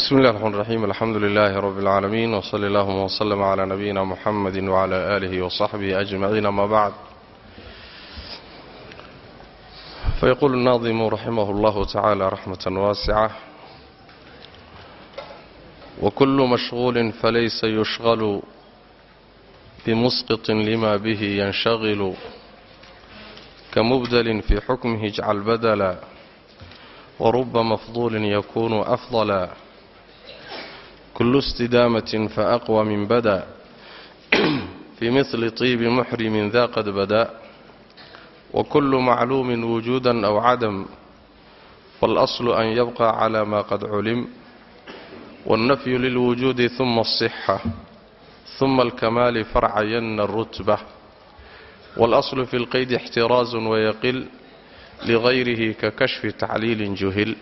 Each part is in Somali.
bsmi اllah الرحmn الرaxيm alxamdu لlh رb العaalمين وصلى اllهma وsلم عlى نبيina mحamd وعlى آlih وصaxbih أجمعين ama bعd fayqul الناظm raximh اllah taعalى رaxmaة waasعة وkul mashغuل falaysa yushغل bmusqط lma bih ynshغل kamubdl fi xukmih اjcal badla وruba mafضul ykun أfضلا kul اstidaamaة faأqوى min bada fi mثl طiib muxrim da qad bada wkul macluumi wujuda أw cadam wاlأصl an yabqى clى ma qad culim wالnafyu lilwujuudi ثuma الصxة ثuma اlkamaali farcayana الrutbة wاlأصl fi اlqayd اxtiraaز wayaqil ligayrihi kakashfi tacliili juhil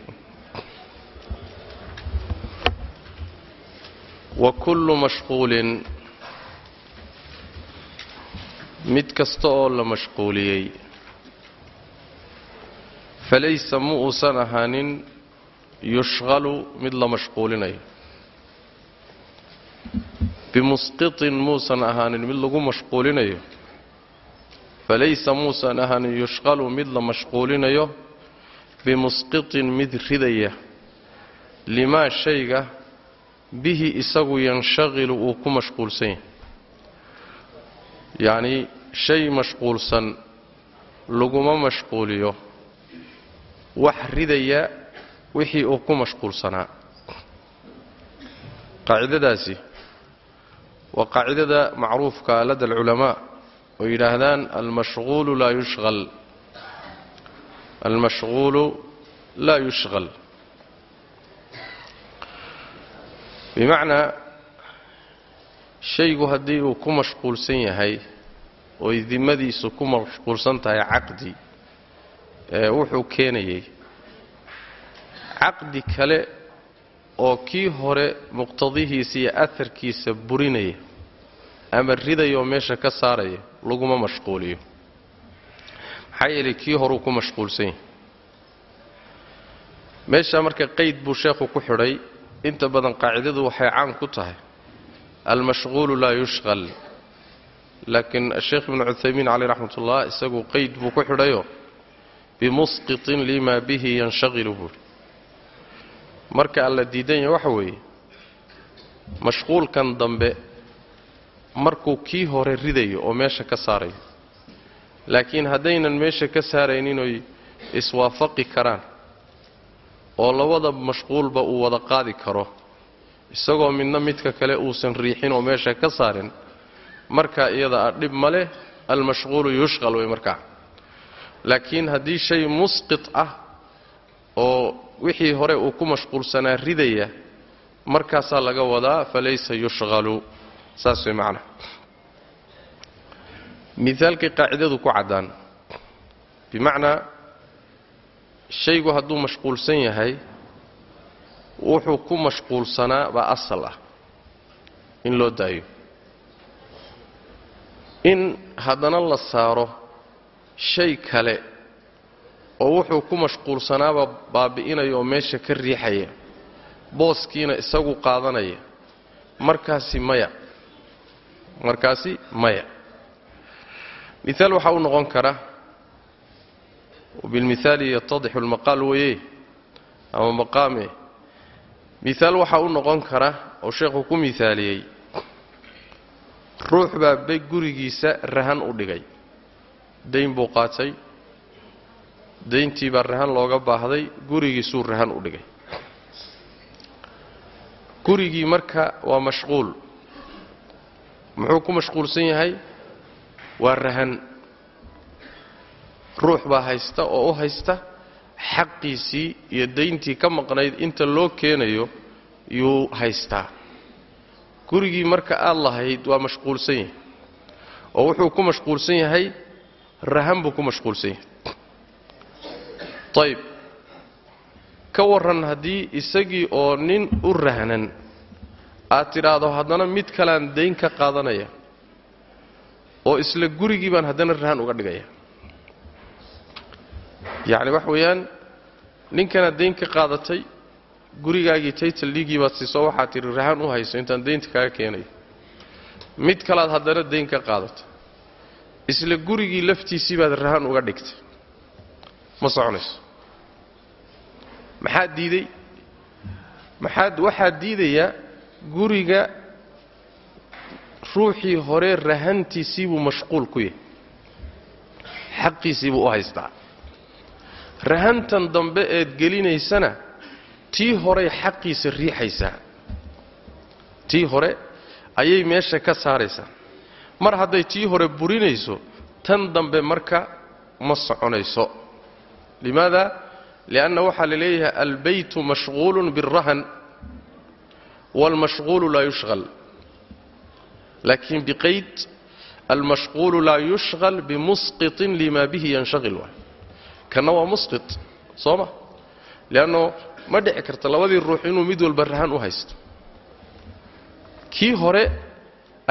wa kullu mashquulin mid kasta oo la mashquuliyey falaysa mu uusan ahaanin yushqalu mid la mashquulinayo bimusqitin muusan ahaanin mid lagu mashquulinayo falaysa muusan ahaanin yushqalu mid la mashquulinayo bimusqitin mid ridaya limaa shayga bihi isagu yanshaqilu uu ku mashquulsan yahay. Yacnii shay mashquulsan laguma mashquuliyo. Wax ridaya wixii uu ku mashquulsanaa. Qaacidadaasi waa qaacidada macruufka lada alculamaa oo yidhaahdaan almashquulu laa yushqal almashquulu laa yushqal bimacnaa shaygu haddii uu ku mashquulsan yahay oy dimadiisu ku mashquulsan tahay caqdi ee wuxuu keenayay caqdi kale oo kii hore muqtadihiisa iyo aharkiisa burinaya ama ridayoo meesha ka saaraya laguma mashquuliyo. Maxaa yeelay kii horuu ku mashquulsan yahay. Meeshaa marka qayd buu sheekhu ku xidhay inta badan qaacidadu waxay caan ku tahay. Almashquulu laa yushqal laakiin asheekh ibnu cuthaymiin caleyh raxmat ullah isagu qayd buu ku xidhayo bimusqitin lima bihi yanshaqilu buuhi marka alla diidan yahay waxa weeye mashquulkan dambe markuu kii hore ridayo oo meesha ka saarayo laakiin haddaynan meesha ka saaraynin oy iswaafaqi karaan oo labada mashquulba uu wada qaadi karo. Isagoo midna midka kale uusan riixin oo meesha ka saarin markaa iyada ah dhib ma leh almashquulu yushqal wey markaa laakiin haddii shay musqit ah oo wixii hore uu ku mashquulsanaa ridaya markaasaa laga wadaa falaysa yushqalu. Saas way macnaha mihaalkay qaacidadu ku caddaan bimacnaa shaygu hadduu mashquulsan yahay wuxuu ku mashquulsanaa baa asal ah in loo daayo. In haddana la saaro shay kale oo wuxuu ku mashquulsanaaba baabi'inaya oo meesha ka riixaya booskiina isagu qaadanaya. Markaasi maya. Markaasi maya. Mihaal waxaa u noqon kara bilmithaali yatadixu almaqaal weye ama maqaame mihaal waxaa u noqon kara oo sheekhu ku mihaaliyey ruux baa be gurigiisa rahan u dhigay dayn buu qaatay dayntii baa rahan looga baahday gurigiisuu rahan u dhigay gurigii marka waa mashquul muxuu ku mashquulsan yahay waa rahan ruux baa haysta oo u haysta xaqiisii iyo dayntii ka maqnayd inta loo keenayo yuu haystaa. Gurigii marka aad lahayd waa mashquulsan yahay oo wuxuu ku mashquulsan yahay rahan buu ku mashquulsan yahay. Ayb ka warran haddii isagii oo nin u rahnan aad tidhaahdo haddana mid kalean dayn ka qaadanaya oo isla gurigii baan haddana rahan uga dhigaya yacni wax weeyaan ninkanaad dayn ka qaadatay gurigaagii taytal dhiigii baad siiso waxaad tidhi rahan u hayso intaan daynta kaaga keenayo mid kalaad haddana dayn ka qaadata isla gurigii laftiisii baad rahan uga dhigtay. Ma soconayso? Maxaad diiday? Maxaad waxaad diidayaa guriga ruuxii hore rahantiisiibuu mashquul ku yahay. Xaqiisiibuu u haystaa rahantan dambe eed gelinaysana tii horey xaqiisa riixaysaa tii hore ayay meesha ka saaraysaa mar hadday tii hore burinayso tan dambe marka ma soconayso limaada lianna waxaa la leeyahay albaytu mashquulun biاlrahan wاlmashquulu laa yushqal laakiin biqayd almashquulu laa yushqal bimusqiطin lima bihi yanshaqil waay kanna waa musqit soo ma leanno ma dhici karta labadii ruux inuu mid walba rahan u haysto. Kii hore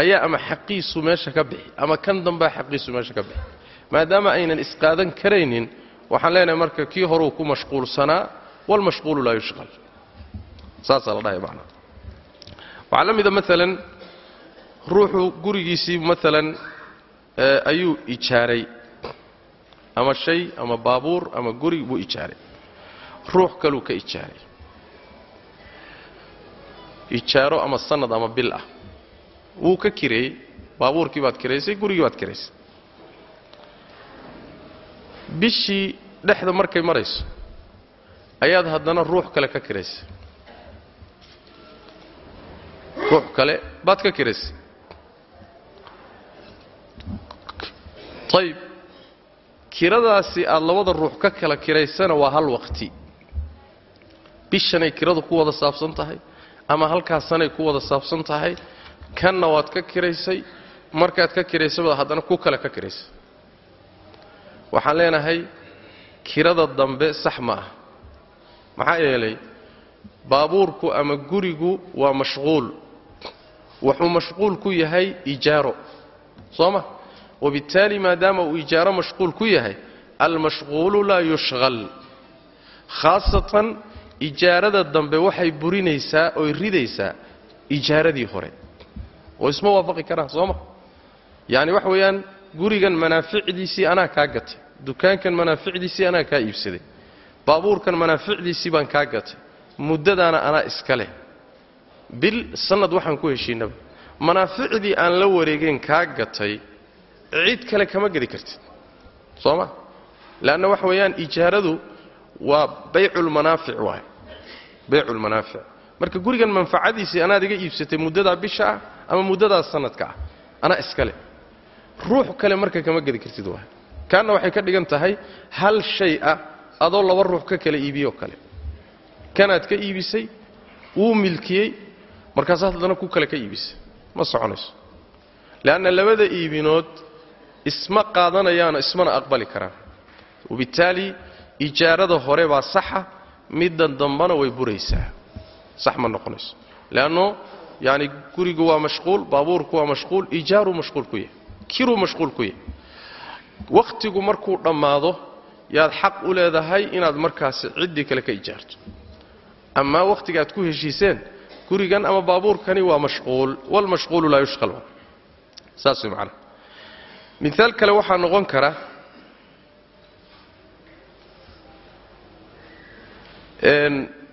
ayaa ama xaqiisu meesha ka bixi ama kan dambaa xaqiisu meesha ka bixi. Maadaama aynan isqaadan karaynin waxaan leenahay marka kii horeu ku mashquulsanaa waalmashquulu laa yushqal. Saasaa la dhahay macnaa waxaa la mida maalan ruuxu gurigiisii maalan ayuu ijaaray ama shay ama baabuur ama guri buu ijaaray. Ruux kaluu ka ijaaray. Ijaaro ama sanad ama bil ah. Wuu ka kireeyey baabuurkii baad kiraysay gurigii baad kiraysay. Bishii dhexda markay marayso ayaad haddana ruux kale ka kiraysay. Ruux kale baad ka kiraysay. Ayib kiradaasi aad labada ruux ka kala kiraysana waa hal waqti. Bishanay kiradu ku wada saabsan tahay ama halkaasanay ku wada saabsan tahay kanna waad ka kiraysay markaad ka kiraysabad haddana ku kale ka kiraysay. Waxaan leenahay kirada dambe sax ma ah maxaa yeelay baabuurku ama gurigu waa mashquul. Wuxuu mashquul ku yahay ijaaro. Soo ma wabittaali maadaama uu ijaaro mashquul ku yahay almashquulu laa yushqal khaasatan ijaarada dambe waxay burinaysaa oy ridaysaa ijaaradii hore oo isma waafaqi karaan soo ma yacni waxa weeyaan gurigan manaaficdiisii anaa kaa gatay dukaankan manaaficdiisii anaa kaa iibsaday baabuurkan manaaficdiisii baan kaa gatay muddadaana anaa iska leh bil sannad waxaan ku heshiinaba manaaficdii aan la wareegeen kaa gatay cid kale kama gedi kartid. Soo ma leanna waxa weeyaan ijaaradu waa bayculmanaafic waay bayculmanaafic marka gurigan manfacadiisii anaad iga iibsatay muddadaa bisha ah ama muddadaas sanadka ah anaa iska leh. Ruux kale marka kama gedi kartid waay kaanna waxay ka dhigan tahay hal shay ah adoo laba ruux ka kala iibiyoo kale. Kanaad ka iibisay wuu milkiyey markaasaad haddana ku kale ka iibisay. Ma soconayso. Leanna labada iibinood isma qaadanayaano ismana aqbali karaan. Wabittaali ijaarada hore baa saxa middan dambana way buraysaa. Sax ma noqonayso. Leanno yaani gurigu waa mashquul baabuurku waa mashquul ijaaruu mashquul ku yahay kiruu mashquul ku yahay. Wakhtigu markuu dhammaado yaad xaq u leedahay inaad markaasi ciddii kale ka ijaarto. Amaa wakhtiga aad ku heshiiseen gurigan ama baabuurkani waa mashquul walmashquulu laa yushqal saas way miaal kale waxaa noqon kara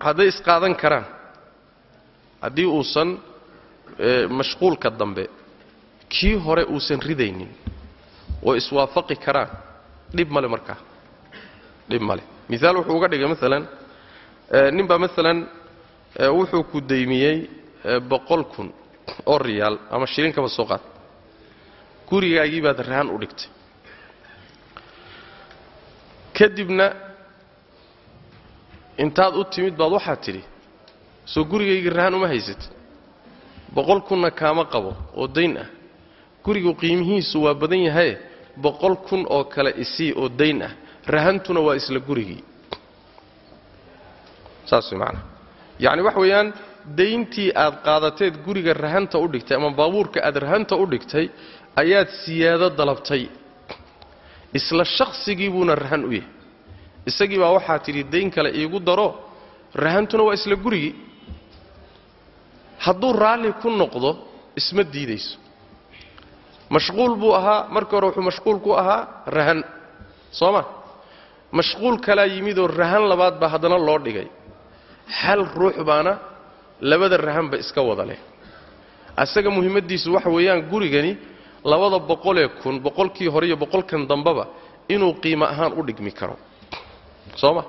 hadday isqaadan karaan haddii uusan mashquulka dambe kii hore uusan ridaynin oo iswaafaqi karaan dhib male markaa dhib male. Miaal wuxuu uga dhigay maalan nin baa maalan wuxuu ku daymiyey boqol kun oo riyaal ama shilinkaba soo qaad gurigaagii baad rahan u dhigtay. Kadibna intaad u timid baad waxaad tidhi soo gurigaygii rahan uma haysatid. Boqol kunna kaama qabo oo dayn ah. Gurigu qiimihiisu waa badan yahaye boqol kun oo kale isii oo dayn ah. Rahantuna waa isla gurigii. Saas way macanaha yacni wax weeyaan dayntii aad qaadateed guriga rahanta u dhigtay ama baabuurka aad rahanta u dhigtay ayaad siyaado dalabtay. Isla shakhsigii buuna rahan u yahay. Isagii baa waxaa tidhi dayn kale iigu daro rahantuna waa isla gurigii hadduu raalli ku noqdo isma diidayso. Mashquul buu ahaa markii hore wuxuu mashquul ku ahaa rahan. Soo ma? Mashquul kalaa yimidoo rahan labaad baa haddana loo dhigay. Hal ruux baana labada rahanba iska wada leh. Asaga muhimmaddiisu waxa weeyaan gurigani labada boqolee kun boqolkii hore iyo boqolkan dambeba inuu qiimo ahaan u dhigmi karo. Soo ma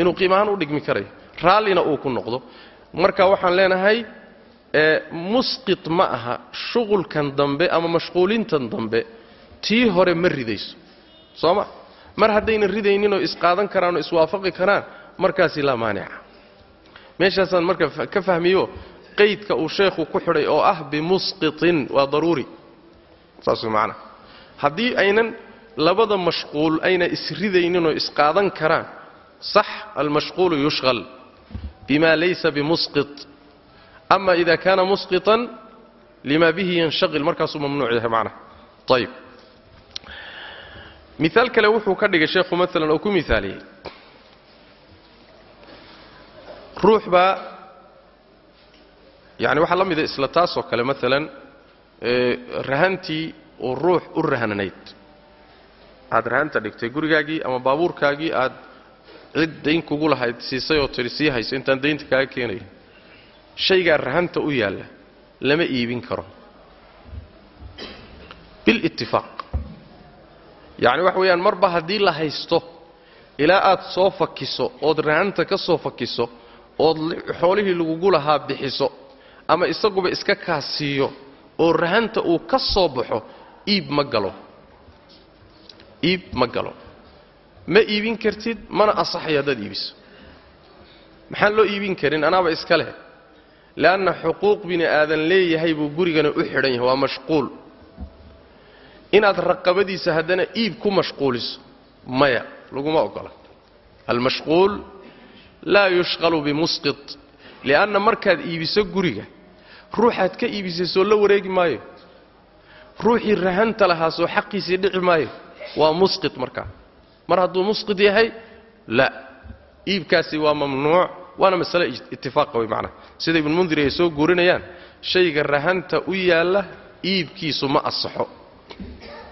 inuu qiimo ahaan u dhigmi karayo raallina uu ku noqdo. Marka waxaan leenahay musqit ma aha shuqulkan dambe ama mashquulintan dambe tii hore ma ridayso. Soo ma mar haddayna ridayninoo isqaadan karaan oo iswaafaqi karaan markaasi laa maanica meeshaasaan marka ka fahmiyo qaydka uu sheekhu ku xidhay oo ah bimusqitin waa daruuri saas macana haddii aynan labada mashquul ayna isridayninoo isqaadan karaan sax almashquulu yushqal bima laysa bimusqit. Ama ida kaana musqitan lima bihi yanshaqil markaasuu mamnuuc yahay macnaha ayib miaal kale wuxuu ka dhigay sheekhu maalan oo ku miaaliyey ruux baa yani waxaa la mida isla taasoo kale maalan rahantii uu ruux u rahananayd. Aad rahanta dhigtay gurigaagii ama baabuurkaagii aad cid dayn kugu lahayd siisay oo tidhi sii hayso intaan daynta kaaga keenayo shaygaa rahanta u yaalla lama iibin karo. Bilitifaaq yacni waxa weeyaan marba haddii la haysto ilaa aad soo fakiso ood rahanta ka soo fakiso ood xoolihii lagugu lahaa bixiso ama isaguba iska kaasiiyo oo rahanta uu ka soo baxo iib ma galo. Iib ma galo. Ma iibin kartid mana asaxayo haddaad iibiso. Maxaan loo iibin karin? Anaaba iska leh. Leanna xuquuq bini aadan leeyahay buu gurigana u xidhan yahay waa mashquul. Inaad raqabadiisa haddana iib ku mashquuliso maya laguma ogola. Almashquul laa yushqalu bimusqit li'anna markaad iibiso guriga ruuxaad ka iibisay soo la wareegi maayo. Ruuxii rahanta lahaa soo xaqiisii dhici maayo. Waa musqit markaa mar hadduu musqit yahay la. Iibkaasi waa mamnuuc waana masale itifaaqa way macnaha sida ibnmundir ay soo guurinayaan shayga rahanta u yaalla iibkiisu ma asaxo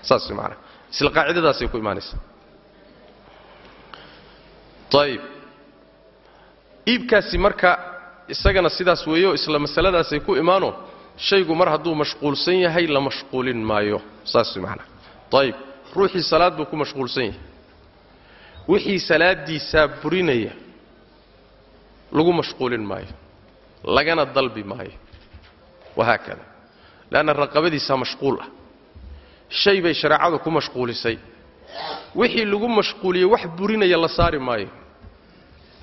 saas way macnaha isla qaacidadaasay ku imaanaysaa ayib iibkaasi marka isagana sidaas weeyo isla masaladaasay ku imaano shaygu mar hadduu mashquulsan yahay la mashquulin maayo. Saas way macnaha ayib ruuxii salaad buu ku mashquulsan yahay. Wixii salaadiisaa burinaya lagu mashquulin maayo. Lagana dalbi maayo. Wahaakada leanna raqabadiisaa mashquul ah. Shay bay shareecadu ku mashquulisay. Wixii lagu mashquuliyey wax burinaya la saari maayo.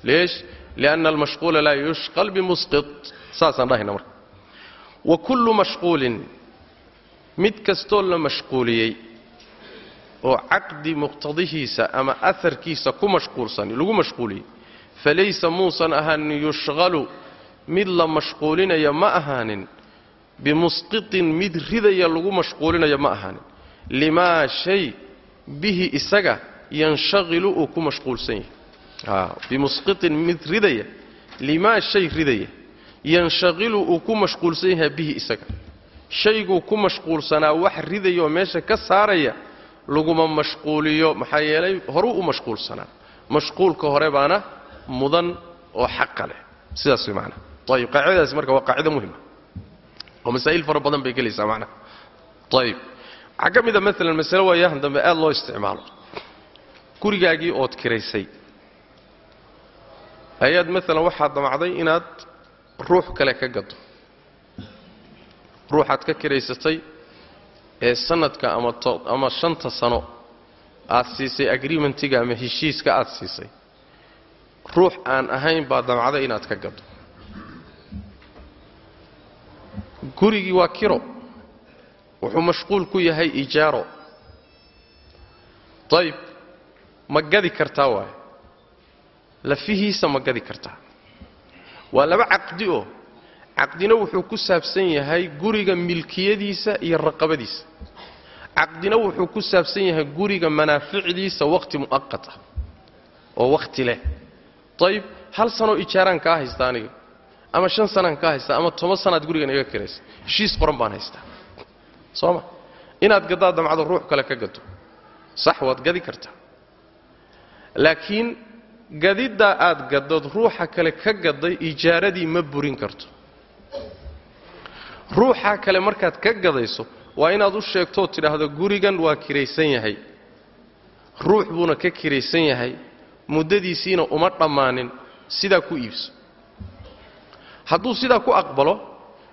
Leesh lianna almashquula laa yushqal bimusqit saasaan dhahayna marka wa kullu mashquulin mid kastoo la mashquuliyey oo caqdi muqtadihiisa ama aharkiisa ku mashquulsan lagu mashquuliyey falaysa muusan ahaanin yushqalu mid la mashquulinaya ma ahaanin bimusqitin mid ridaya lagu mashquulinayo ma ahaanin limaa shay bihi isaga yanshaqilu uu ku mashquulsan yahay bimusqitin mid ridaya limaa shay ridaya yanshaqilu uu ku mashquulsan yahay bihi isaga shayguu ku mashquulsanaa wax ridaya oo meesha ka saaraya laguma mashquuliyo maxaa yeelay horuu u mashquulsanaa mashquulka hore baana mudan oo xaqa leh sidaas way macnaha ayib qaacidadaasi marka waa qaacido muhima oo masaa'il fara badan bay gelaysaa macnaha ayib waxaa ka mid a maalan masale waayahan dambe aad loo isticmaalo gurigaagii ood kiraysay ayaad maalan waxaad damacday inaad ruux kale ka gado ruuxaad ka kiraysatay ee sanadka ama shanta sano aad siisay agreementiga ama heshiiska aad siisay. Ruux aan ahayn baa damacday inaad ka gado gurigii waa kiro. Wuxuu mashquul ku yahay ijaaro. Dayib ma gadi kartaa waayo lafihiisa ma gadi kartaa waa laba caqdi oo caqdina wuxuu ku saabsan yahay guriga milkiyadiisa iyo raqabadiisa. Caqdina wuxuu ku saabsan yahay guriga manaaficdiisa wakhti mu'aqat ah oo wakhti leh. Ayib hal sanoo ijaaraan kaa haysta aniga ama shan sanaan kaa haystaa ama toban sanaad gurigan iga kiraysa heshiis qoran baan haystaa. Soo ma? Inaad gaddaad damcdo ruux kale ka gado sax waad gadi kartaa. Laakiin gadiddaa aad gaddood ruuxa kale ka gadday ijaaradii ma burin karto. Ruuxa kale markaad ka gadayso waa inaad u sheegtoo tidhaahdo gurigan waa kiraysan yahay. Ruux buuna ka kiraysan yahay. Muddadiisiina uma dhammaanin. Sidaa ku iibso. Hadduu sidaa ku aqbalo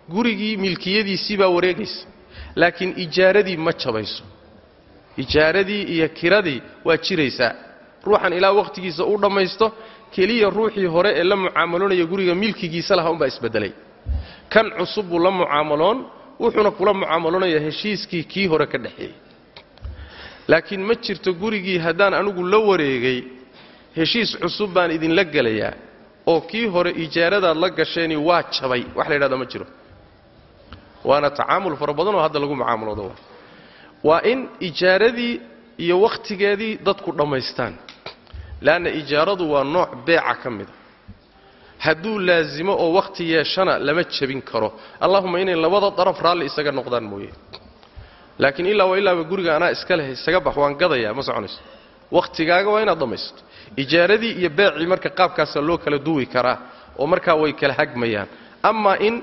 gurigii milkiyadiisii baa wareegaysa. Laakiin ijaaradii ma jabayso. Ijaaradii iyo kiradii waa jiraysaa ruuxan ilaa wakhtigiisa u dhammaysto keliya ruuxii hore ee la mucaamaloonaya guriga milkigiisa lahaa unbaa isbedelay. Kan cusub buu la mucaamaloon wuxuuna kula mucaamaloonaya heshiiskii kii hore ka dhexeeyey. Laakiin ma jirto gurigii haddaan anigu la wareegay heshiis cusub baan idinla gelayaa oo kii hore ijaaradaad la gasheeni waa jabay. Wax la yidhahda ma jiro. Waana tacaamul fara badanoo hadda lagu mucaamaloodo waa waa in ijaaradii iyo wakhtigeedii dadku dhammaystaan leanna ijaaradu waa nooc beeca ka mida hadduu laasimo oo wakhti yeeshana lama jebin karo allahuma inay labada daraf raalli isaga noqdaan mooye laakiin ilaa waa ilaaba guriga anaa iska leh isaga bax waan gadayaa ma soconayso wakhtigaaga waa inaad dhammaysto ijaaradii iyo beecii marka qaabkaasa loo kala duwi karaa oo markaa way kala hagmayaan amaa in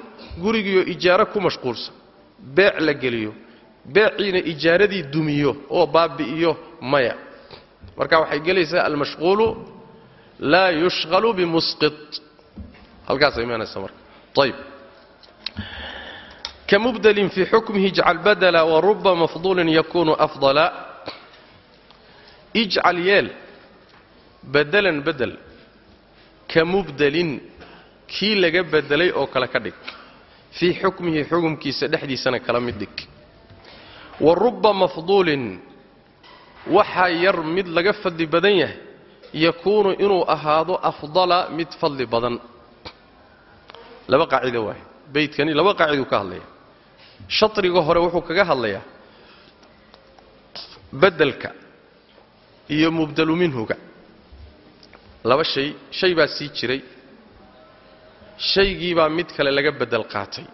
gurigiiyo ijaaro ku mashquulsan beec la geliyo beeciina ijaaradii dumiyo oo baabi'iyo maya marka waxay gelaysaa almashquulu laa yushqalu bimusqit. Halkaasa imaanaysa marka. Ayb kamubdlin fii xukmihi ijcal badla waruba mafduulin yakunu afdala. Ijcal yeel. Badalan bedel ka mubdelin kii laga bedelay oo kale ka dhig. Fii xukmihi xukumkiisa dhexdiisana kala mid dhig. Wa ruba mafduulin waxaa yar mid laga fadli badan yahay yakuunu inuu ahaado afdala mid fadli badan. Laba qaacido waay. Beydkani laba qaaciduu ka hadlaya shadriga hore wuxuu kaga hadlayaa bedelka iyo mubdalu minhuga. Laba shay shay baa sii jiray. Shaygiibaa mid kale laga bedel qaatay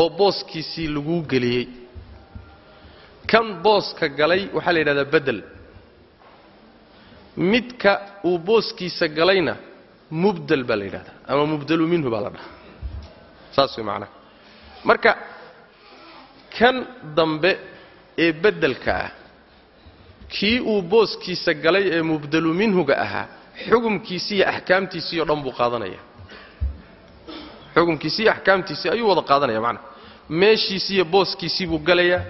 oo booskiisii laguu geliyey kan booska galay waxaa la yidhahdaa bedel. Midka uu booskiisa galayna mubdel baa la yidhahdaa ama mubdalu minhu baa la dhahaa. Saas way macnaha marka kan dambe ee beddelka ah kii uu booskiisa galay ee mubdalu minhuga ahaa xukumkiisii iyo axkaamtiisii oo dhan buu qaadanaya. Xukumkiisii iyo axkaamtiisii ayuu wada qaadanaya macnaha meeshiisii iyo booskiisii buu galayaa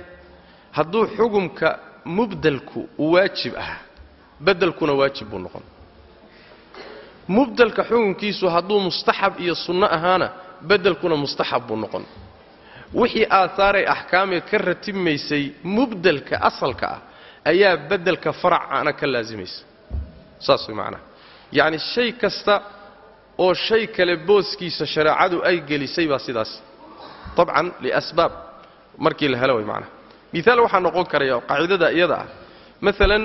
hadduu xukumka mubdelku uu waajib ahaa beddelkuna waajib buu noqon. Mubdelka xukunkiisu hadduu mustaxab iyo sunno ahaana beddelkuna mustaxab buu noqon. Wixii aahaaray axkaamee ka ratibmaysay mubdelka asalka ah ayaa beddelka faracana ka laasimaysa. Saas way macnaha yacni shay kasta oo shay kale booskiisa shareecadu ay gelisay baa sidaas. Dabcan liasbaab markii la helo way macnaha miaal waxaa noqon karaya qaacidada iyada ah. Maalan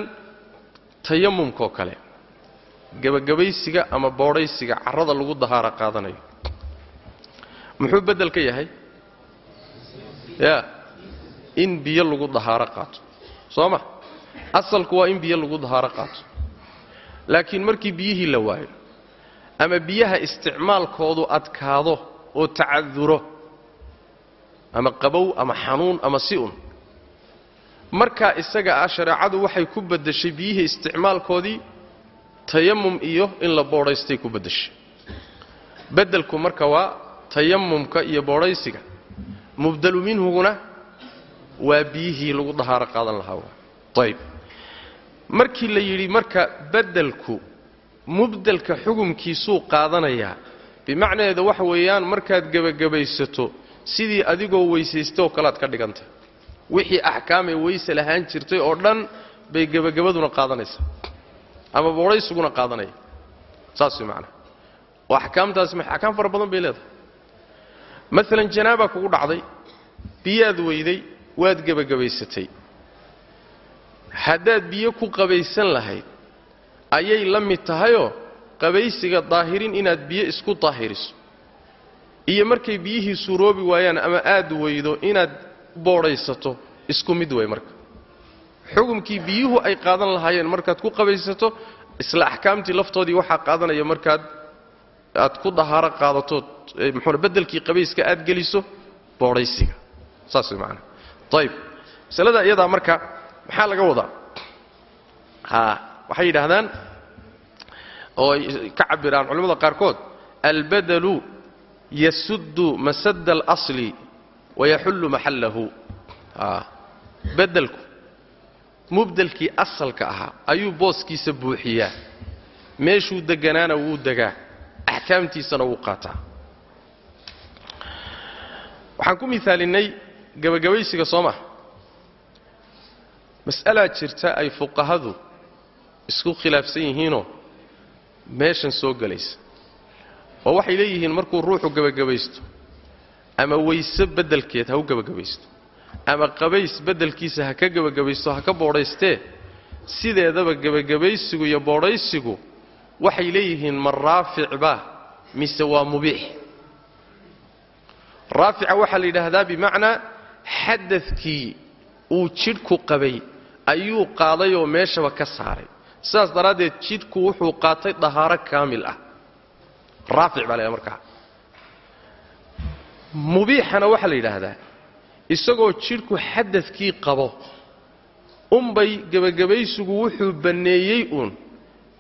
tayamumkaoo kale gebagabaysiga ama boodhaysiga carrada lagu dahaaro qaadanayo. Muxuu beddel ka yahay? Ya in biyo lagu dahaaro qaato. Soo ma? Asalku waa in biyo lagu dahaaro qaato. Laakiin markii biyihii la waayo ama biyaha isticmaalkoodu adkaado oo tacaduro ama qabow ama xanuun ama si-un markaa isaga ah shareecadu waxay ku beddeshay biyihii isticmaalkoodii tayamum iyo in la boodhaystay ku beddeshay. Beddelku marka waa tayamumka iyo boodhaysiga. Mubdalu minhuguna waa biyihii lagu dahaaro qaadan lahaa ayb markii la yidhi marka beddelku mubdelka xukumkiisuu qaadanayaa bimacnaheeda waxa weeyaan markaad gebagabaysato sidii adigoo weysaystaoo kalead ka dhigantay wixii axkaamee weyse lahaan jirtay oo dhan bay gebagabaduna qaadanaysaa ama boodhaysuguna qaadanaya. Saas way macnaha oo axkaamtaasi axkaam fara badan bay leedahay. Maalan janaabaa kugu dhacday biyaad weyday waad gebagabaysatay. Haddaad biyo ku qabaysan lahayd ayay la mid tahayoo qabaysiga daahirin inaad biyo isku daahiriso. Iyo markay biyihii suuroobi waayaan ama aad weydo inaad boodhaysato isku mid way marka. Xukumkii biyuhu ay qaadan lahaayeen markaad ku qabaysato isla axkaamtii laftoodii waxaa qaadanaya markaad aad ku dahaaro qaadatood muxuuna beddelkii qabayska aad geliso boodhaysiga saas way macanaha ayib masalada iyadaa marka maxaa laga wadaa? Ha waxay yidhaahdaan oo ay ka cabiraan culimmada qaarkood albadalu yasuddu masadda alasli wayaxullu maxallahu bedelku mubdelkii asalka ahaa ayuu booskiisa buuxiyaa meeshuu deganaana wuu degaa axkaamtiisana wuu qaataa waxaan ku miaalinnay gebagabaysiga soo maha mas'alaa jirta ay fuqahadu isku khilaafsan yihiinoo meeshan soo gelaysa oo waxay leeyihiin markuu ruuxu gebagabaysto ama weyse beddelkeed ha u gebagabaysto ama qabays beddelkiisa ha ka gebagabaysto ha ka boodhaystee sideedaba gebagabaysigu iyo boodhaysigu waxay leeyihiin ma raaficba mise waa mubiix. Raafica waxaa la yidhaahdaa bimacnaa xadadkii uu jidhku qabay ayuu qaadayoo meeshaba ka saaray. Sidaas daraaddeed jidhku wuxuu qaatay dahaaro kaamil ah. Raafic baa la ydhaha markaa mubiixana waxaa la yidhaahdaa isagoo jidhku xadadkii qabo unbay gebagabaysigu wuxuu banneeyey uun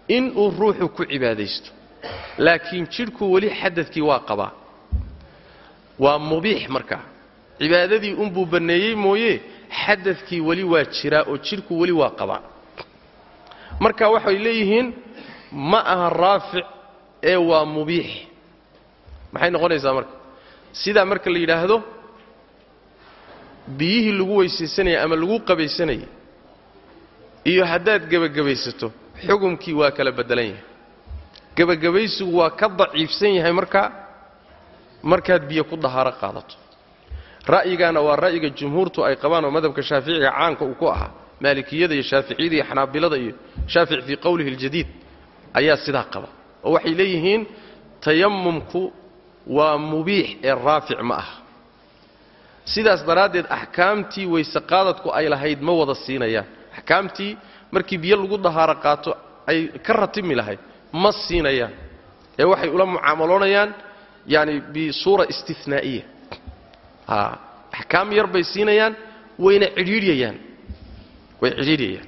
inuu ruuxu ku cibaadaysto. Laakiin jidhku weli xadadkii waa qabaa waa mubiix markaa cibaadadii unbuu banneeyey mooye xadadkii weli waa jiraa oo jidhku weli waa qabaa marka waxay leeyihiin ma aha raafic ee waa mubiix. Maxay noqonaysaa marka sidaa marka la yidhaahdo biyihii lagu weysaysanaya ama lagu qabaysanaya iyo haddaad gebagabaysato xukumkii waa kala beddelan yahay. Gebagabaysigu waa ka daciifsan yahay markaa markaad biyo ku dahaaro qaadato. Ra'yigaana waa ra'yiga jumhuurtu ay qabaan oo madhabka shaaficiga caanka uu ku ahaa maalikiyada iyo shaaficiyada iyo xanaabilada iyo shaafic fii qowlihi اljadiid ayaa sidaa qaba. Oo waxay leeyihiin tayamumku waa mubiix ee raafic ma aha. Sidaas daraaddeed axkaamtii weyseqaadadku ay lahayd ma wada siinayaan. Axkaamtii markii biyo lagu dahaaro qaato ay ka ratimi lahayd ma siinayaan. Ee waxay ula mucaamaloonayaan yani bisuura istinaa'iya axkaam yar bay siinayaan wayna cidhiidhyayaan way cidhiidhyayaan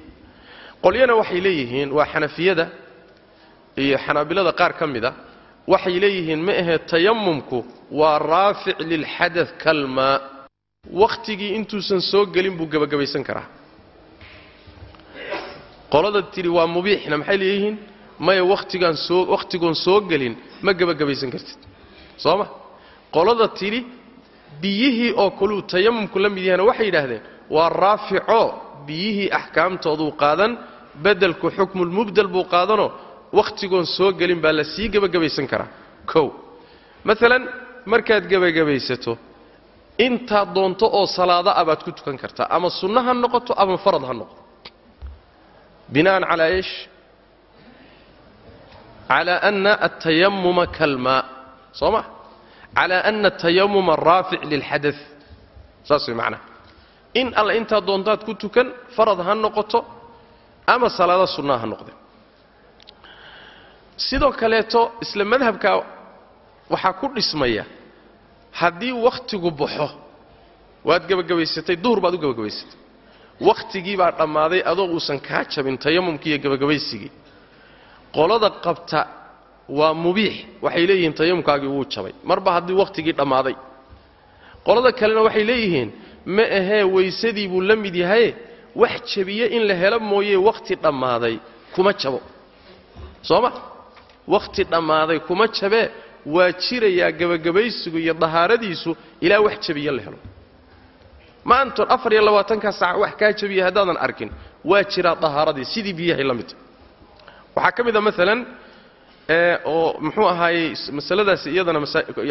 qolyana waxay leeyihiin waa xanafiyada iyo xanaabilada qaar ka mida waxay leeyihiin ma ahee tayamumku waa raafic lilxada kalmaa wakhtigii intuusan soo gelin buu gebagabaysan karaa. Qolada tidhi waa mubiixna maxay leeyihiin? Maya wakhtigoon soo gelin ma gebagabaysan kartid. Soo ma? Qolada tidhi biyihii oo kaluu tayamumku la mid yahana waxay yidhaahdeen waa raafico biyihii axkaamtooduu qaadan beddelku xukmulmubdel buu qaadanoo wakhtigoon soo gelin baa la sii gebagabaysan karaa. Kow. Maalan markaad gebagabaysato intaad doonto oo salaada a baad ku tukan kartaa ama sunno ha noqoto ama farad ha noqoto. Bina'an calaa ish calaa anna altayamuma kalmaa. Soo ma? Calaa anna atayamuma raafic lilxada saas way macnaha in alla intaad doontaad ku tukan farad ha noqoto ama salaado sunnaa ha noqdeen sidoo kaleeto isla madhabka waxaa ku dhismaya haddii wakhtigu baxo waad gebagabaysatay duhur baad u gebagabaysatay wakhtigii baa dhammaaday adoo uusan kaa jabin tayamumkii iyo gebagabaysigii qolada qabta waa mubiix waxay leeyihiin tayamumkaagii wuu jabay. Marba haddii wakhtigii dhammaaday. Qolada kalena waxay leeyihiin ma ahee weysadii buu la mid yahaye wax jabiye in la helo mooye wakhti dhammaaday kuma jabo. Soo ma wakhti dhammaaday kuma jabee waa jirayaa gebagabaysigu iyo dahaaradiisu ilaa wax jabiye la helo. Maantoon afar iyo labaatanka saac wax kaa jabiya haddaadan arkin waa jiraa dahaaradii sidii biyahay la midta waxaa ka mid a maalan oo muxuu ahaayey masaladaasi iyadana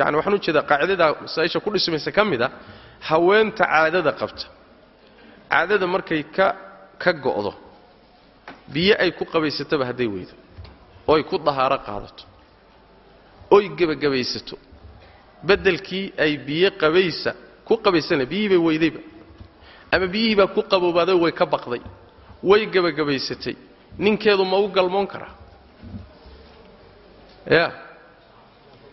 yani waxaan u jeedaa qaacidada masaa-isha ku dhismaysa ka mid a haweenta caadada qabta. Caadada markay ka ka go'do biyo ay ku qabaysataba hadday weydo oy ku dahaaro qaadato oy gebagabaysato beddelkii ay biyo qabaysa ku qabaysana biyihii bay weydayba. Ama biyihii baa ku qaboobaaday way ka baqday way gebagabaysatay ninkeedu ma u galmoon karaa ya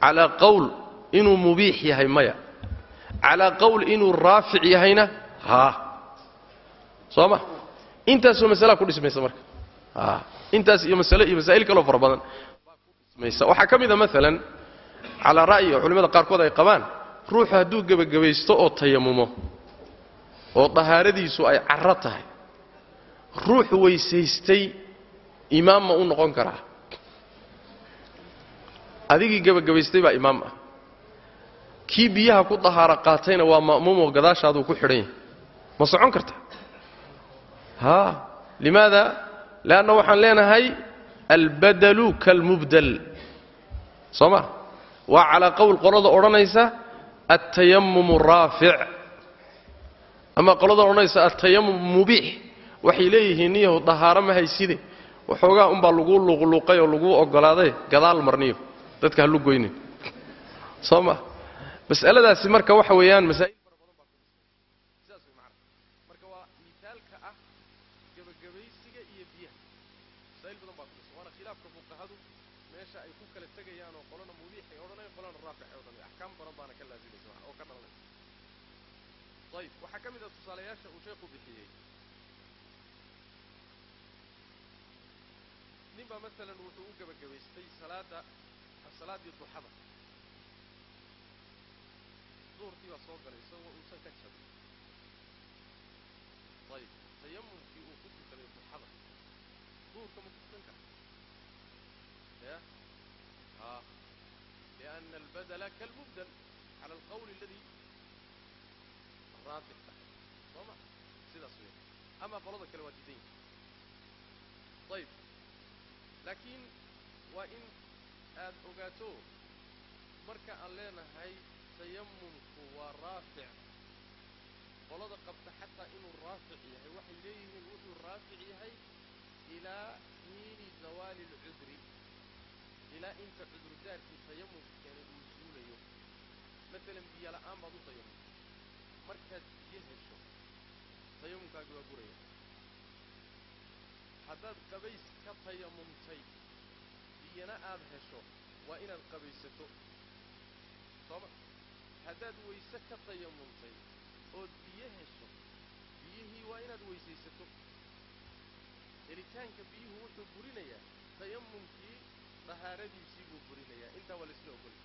calaa qowl inuu mubiix yahay maya calaa qowl inuu raafic yahayna haa soo ma? Intaasoo masalaa ku dhismaysa marka intaas iyo masale iyo masaa'il kaloo fara badan. Waxaa ka mid a maalan calaa ra'yi oo culimmada qaarkood ay qabaan ruuxu hadduu gebagabaysto oo tayamumo oo dahaaradiisu ay carro tahay ruux weysaystay imaam ma u noqon karaa. Adigii gebagabaystay baa imaam ah kii biyaha ku dahaaro qaatayna waa ma'muumoo gadaashaaduu ku xidhan yahay. Ma socon karta? Haa. Limaada leanna waxaan leenahay albadalu kalmubdal soo ma waa calaa qowl qolada odhanaysa altayamumu raafic ama qolada odhanaysa altayamum mubiix waxay leeyihiin niyahu dahaaro ma hayside waxoogaa unbaa laguu luqluqay oo laguu oggolaaday gadaal marniyo dadka hallu goynin soo ma mas'aladaasi marka waxa weeyaan masaa'il fara badan baa sidaas way macana marka waa mitaalka ah gebagabaysiga iyo biyaha masaa'il badan baa kumis waana fuqahadu meesha ay ku kala tegayaan oo qolana mubiix ay odhanayaan qolana raafic ay odhanaya axkaam badan baana ka laazimaysa oo ka dhalanaysa ayib waxaa ka mid ah tusaalayaasha uu sheekhu bixiyey. Nin baa maalan wuxuu u gebagabaystay salaada salaaddii duxada. Duhurkii baa soo galay isagoo uusan ka jabin ayib tayamumkii uu ku tukaday duxada. Duhurka ma tukan kara ya ha liأna albadla kalmubdal cala alqawl aladi raafix tahay soo ma sidaas wey ama qolada kale waa diidan yihi ayib laakiin waa in aad ogaato marka aan leenahay tayamumku waa raafic qolada qabta xataa inuu raafic yahay waxay leeyihiin wuxuu raafic yahay ilaa hiini zawaali اlcudri ilaa inta cudurdaarkii tayamumka keenay uu suulayo maalan biyo la'aan baad u tayamumtay markaad biyo hesho tayamumkaagi waa guraya haddaad qabays ka tayamumtay biyana aad hesho waa inaad qabaysato sooma haddaad weyse ka tayamumtay ood biyo hesho biyihii waa inaad weysaysato helitaanka biyuhu wuxuu burinayaa tayamumkii dahaaradiisii buu burinayaa intaa waa laisla ogolay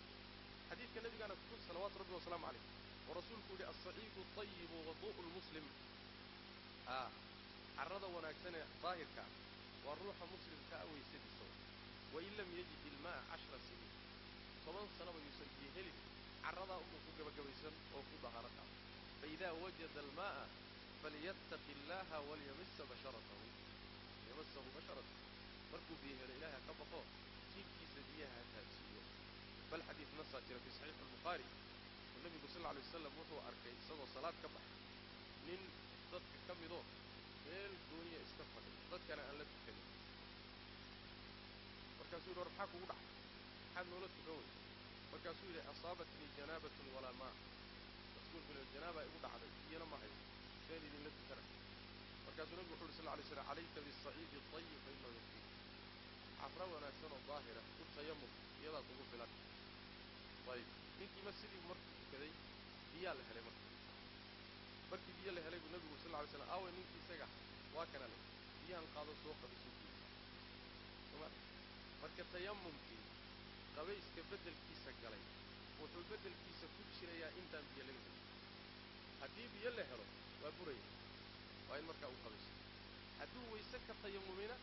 xadiidka nabigaana kutus salawaatu rabbi wasalaamu calayh oo rasuulku yidhi alsaciidu ayibu wadu'u lmuslim a carrada wanaagsan ee daahirka ah waa ruuxa muslimka a weysadiisa wain lam yajid ilma'a cashra siniin toban sanaba yuusan biyo helin carradaa unbuu ku gebagabaysan oo ku dahaaro qaado faidaa wajada alma'a falyattaqi illaaha walyamisa basharatahu yamasahu basharatahu markuu biyo helo ilaahay ka baqo jidhkiisa biyaha ha taabsiiyo bal xadiid nasaa jira fii saxiixi albukhaari oo nebigu sal lla wasalam wuxuu arkay isagoo salaad ka baxay nin dadka ka midoo meel gooniya iska fadhiy dadkana aan la tukanin markaasuu yidhi war maxaa kugu dhacay maxaad noola tukan wey markaasuu yidhi asaabatnii janaabatun walaa maa rasuulku le janaabaa igu dhacday biyana ma hayo seen idinla tukana markaasuu nebigu wuxu uhi sal lla slam calayka bisaciidi ayib fa inahu yakfiik carro wanaagsan oo daahira u tayamum iyadaa kugu filan ayib ninkiima sidii markuu tukaday biyaa la helay marka markii biyo la helay buu nebigu sal alay slam aawe ninkii isaga waa kana le biyahan qaado soo biyo soma marka tayamumkii qabayska beddelkiisa galay wuxuu beddelkiisa ku jirayaa intaan biyo laga helin haddii biyo la helo waa buraya waa in markaa uu qabayso hadduu wayse ka tayamumina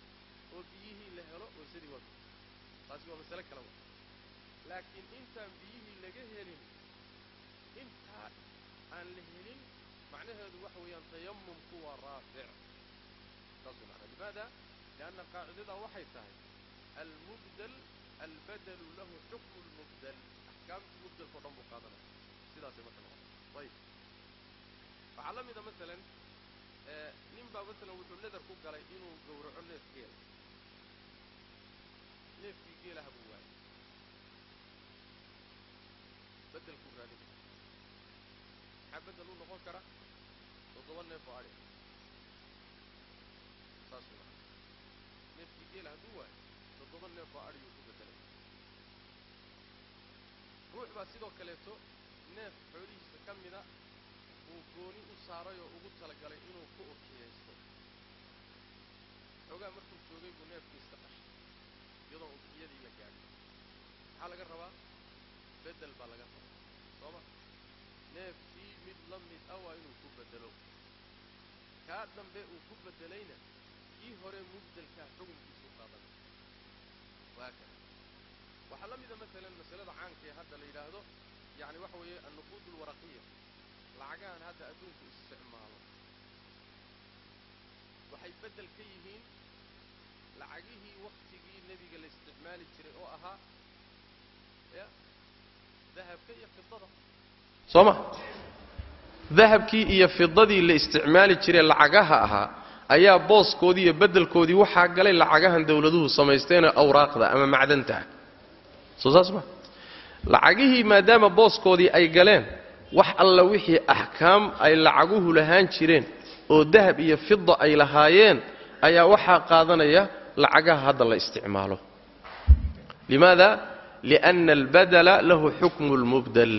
oo biyihii la helo waysadii waa burta taasi waa masale kale wa laakiin intaan biyihii laga helin intaa aan la helin macnaheedu waxa weeyaan tayamumku waa raafic. Saasuu macnaa limaada lianna qaacidadaa waxay tahay almubdel albadelu lahu xukmu lmubdel axkaamtii mubdelka o dhan buu qaadanaya. Sidaasay marka noqota ayib. Waxaa la mida masalan nin baa masalan wuxuu nadar ku galay inuu gowraco neef geela neefkii geelaha buu waayay bedelkuu raadinaya maxaa bedel u noqon kara? Toddoba neef oo adhi. Saas maa neefkii geela hadduu waayo toddoba neef oo adhiyuu ku bedelay ruux baa sidoo kaleeto neef xoolihiisa ka mida uu gooni u saaray oo ugu talagalay inuu ku ukiyaysto xoogaa markuu joogay buu neefkii iska dhashay iyadoo ukiyadii la gaadhay maxaa laga rabaa bedel baa laga rabaa. Sooma neefkii mid la mid ah waa inuu ku bedelo kaa dambe uu ku bedelayna kii hore mubdelkaa xukunkiisu qaadanay waakada waxaa la mida maalan masalada caanka ee hadda la yidhaahdo yacni waxa weeye annuquud alwaraqiya lacagahan hadda adduunku isticmaalo. Waxay beddel ka yihiin lacagihii waktigii nebiga la isticmaali jiray oo ahaa ya dahabka iyo fidada soo ma dahabkii iyo fidadii la isticmaali jiray lacagaha ahaa ayaa booskoodii iyo beddelkoodii waxaa galay lacagahan dawladuhu samaysteenee awraaqda ama macdantaah soo saas ma lacagihii maadaama booskoodii ay galeen wax alla wixii axkaam ay lacaguhu lahaan jireen oo dahab iyo fida ay lahaayeen ayaa waxaa qaadanaya lacagaha hadda la isticmaalo. Limaada? Liأnna albadala lahu xukmu اlmubdel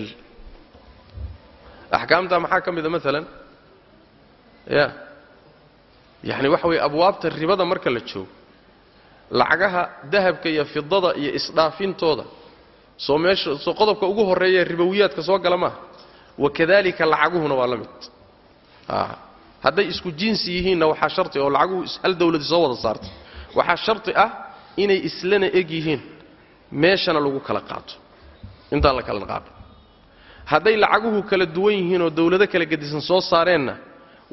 axkaamta maxaa ka mida maalan ya yani waxa weeye abwaabta ribada marka la joogo. Lacagaha dahabka iyo fidada iyo isdhaafintooda soo meesha soo qodobka ugu horreeya ribowiyaadka soo gala maaha. Wakadalika lacaguhuna waa la mid. A hadday isku jinsi yihiinna waxaa sharti oo lacaguhu hal dawladi soo wada saartay waxaa sharti ah inay islana eg yihiin meeshana lagu kala qaato. Intaan la kala qaadho hadday lacaguhu kala duwan yihiin oo dawlado kala gedisan soo saareenna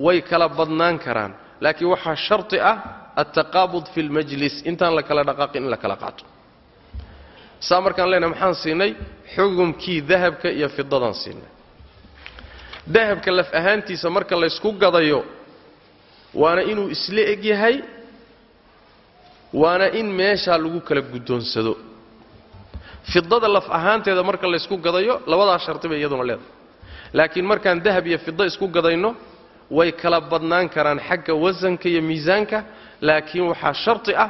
way kala badnaan karaan. Laakiin waxaa sharti ah altaqaabud fi lmajlis intaan la kala dhaqaaqin in la kala qaato. Saa markaan leenahay maxaan siinay? Xukumkii dahabka iyo fidadaan siinay. Dahabka laf ahaantiisa marka laysku gadayo waana inuu isla eg yahay waana in meeshaa lagu kala guddoonsado. Fidada laf ahaanteeda marka laysku gadayo labadaa sharti bay iyaduna leedahay. Laakiin markaan dahab iyo fida isku gadayno way kala badnaan karaan xagga wasanka iyo miisaanka. Laakiin waxaa sharti ah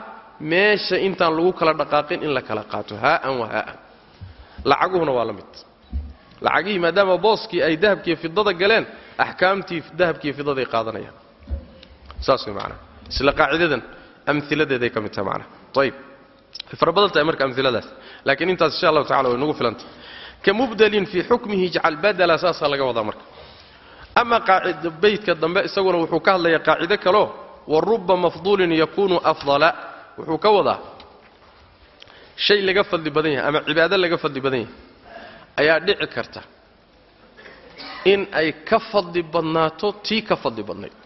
meesha intaan lagu kala dhaqaaqin in la kala qaato. Haa'an wa haa'an lacaguhuna waa la mid. Lacagihii maadaama booskii ay dahabkiiyo fidada galeen axkaamtii dahabkiiyo fidaday qaadanayaan. Saas way macanaha isla qaacidadan amiladeeday ka mid tahay macnaha ayib way fara badan tahay marka amiladaas laakiin intaas insha allahu tacala way nagu filantah ka mubdelin fii xukmihi ijcal badala saasaa laga wadaa marka. Ama beydka dambe isaguna wuxuu ka hadlayaa qaacido kaleo wa ruba mafduulin yakunu afdala. Wuxuu ka wadaa shay laga fadli badan yahay ama cibaado laga fadli badan yahay ayaa dhici karta in ay ka fadli badnaato tii ka fadli badnayd.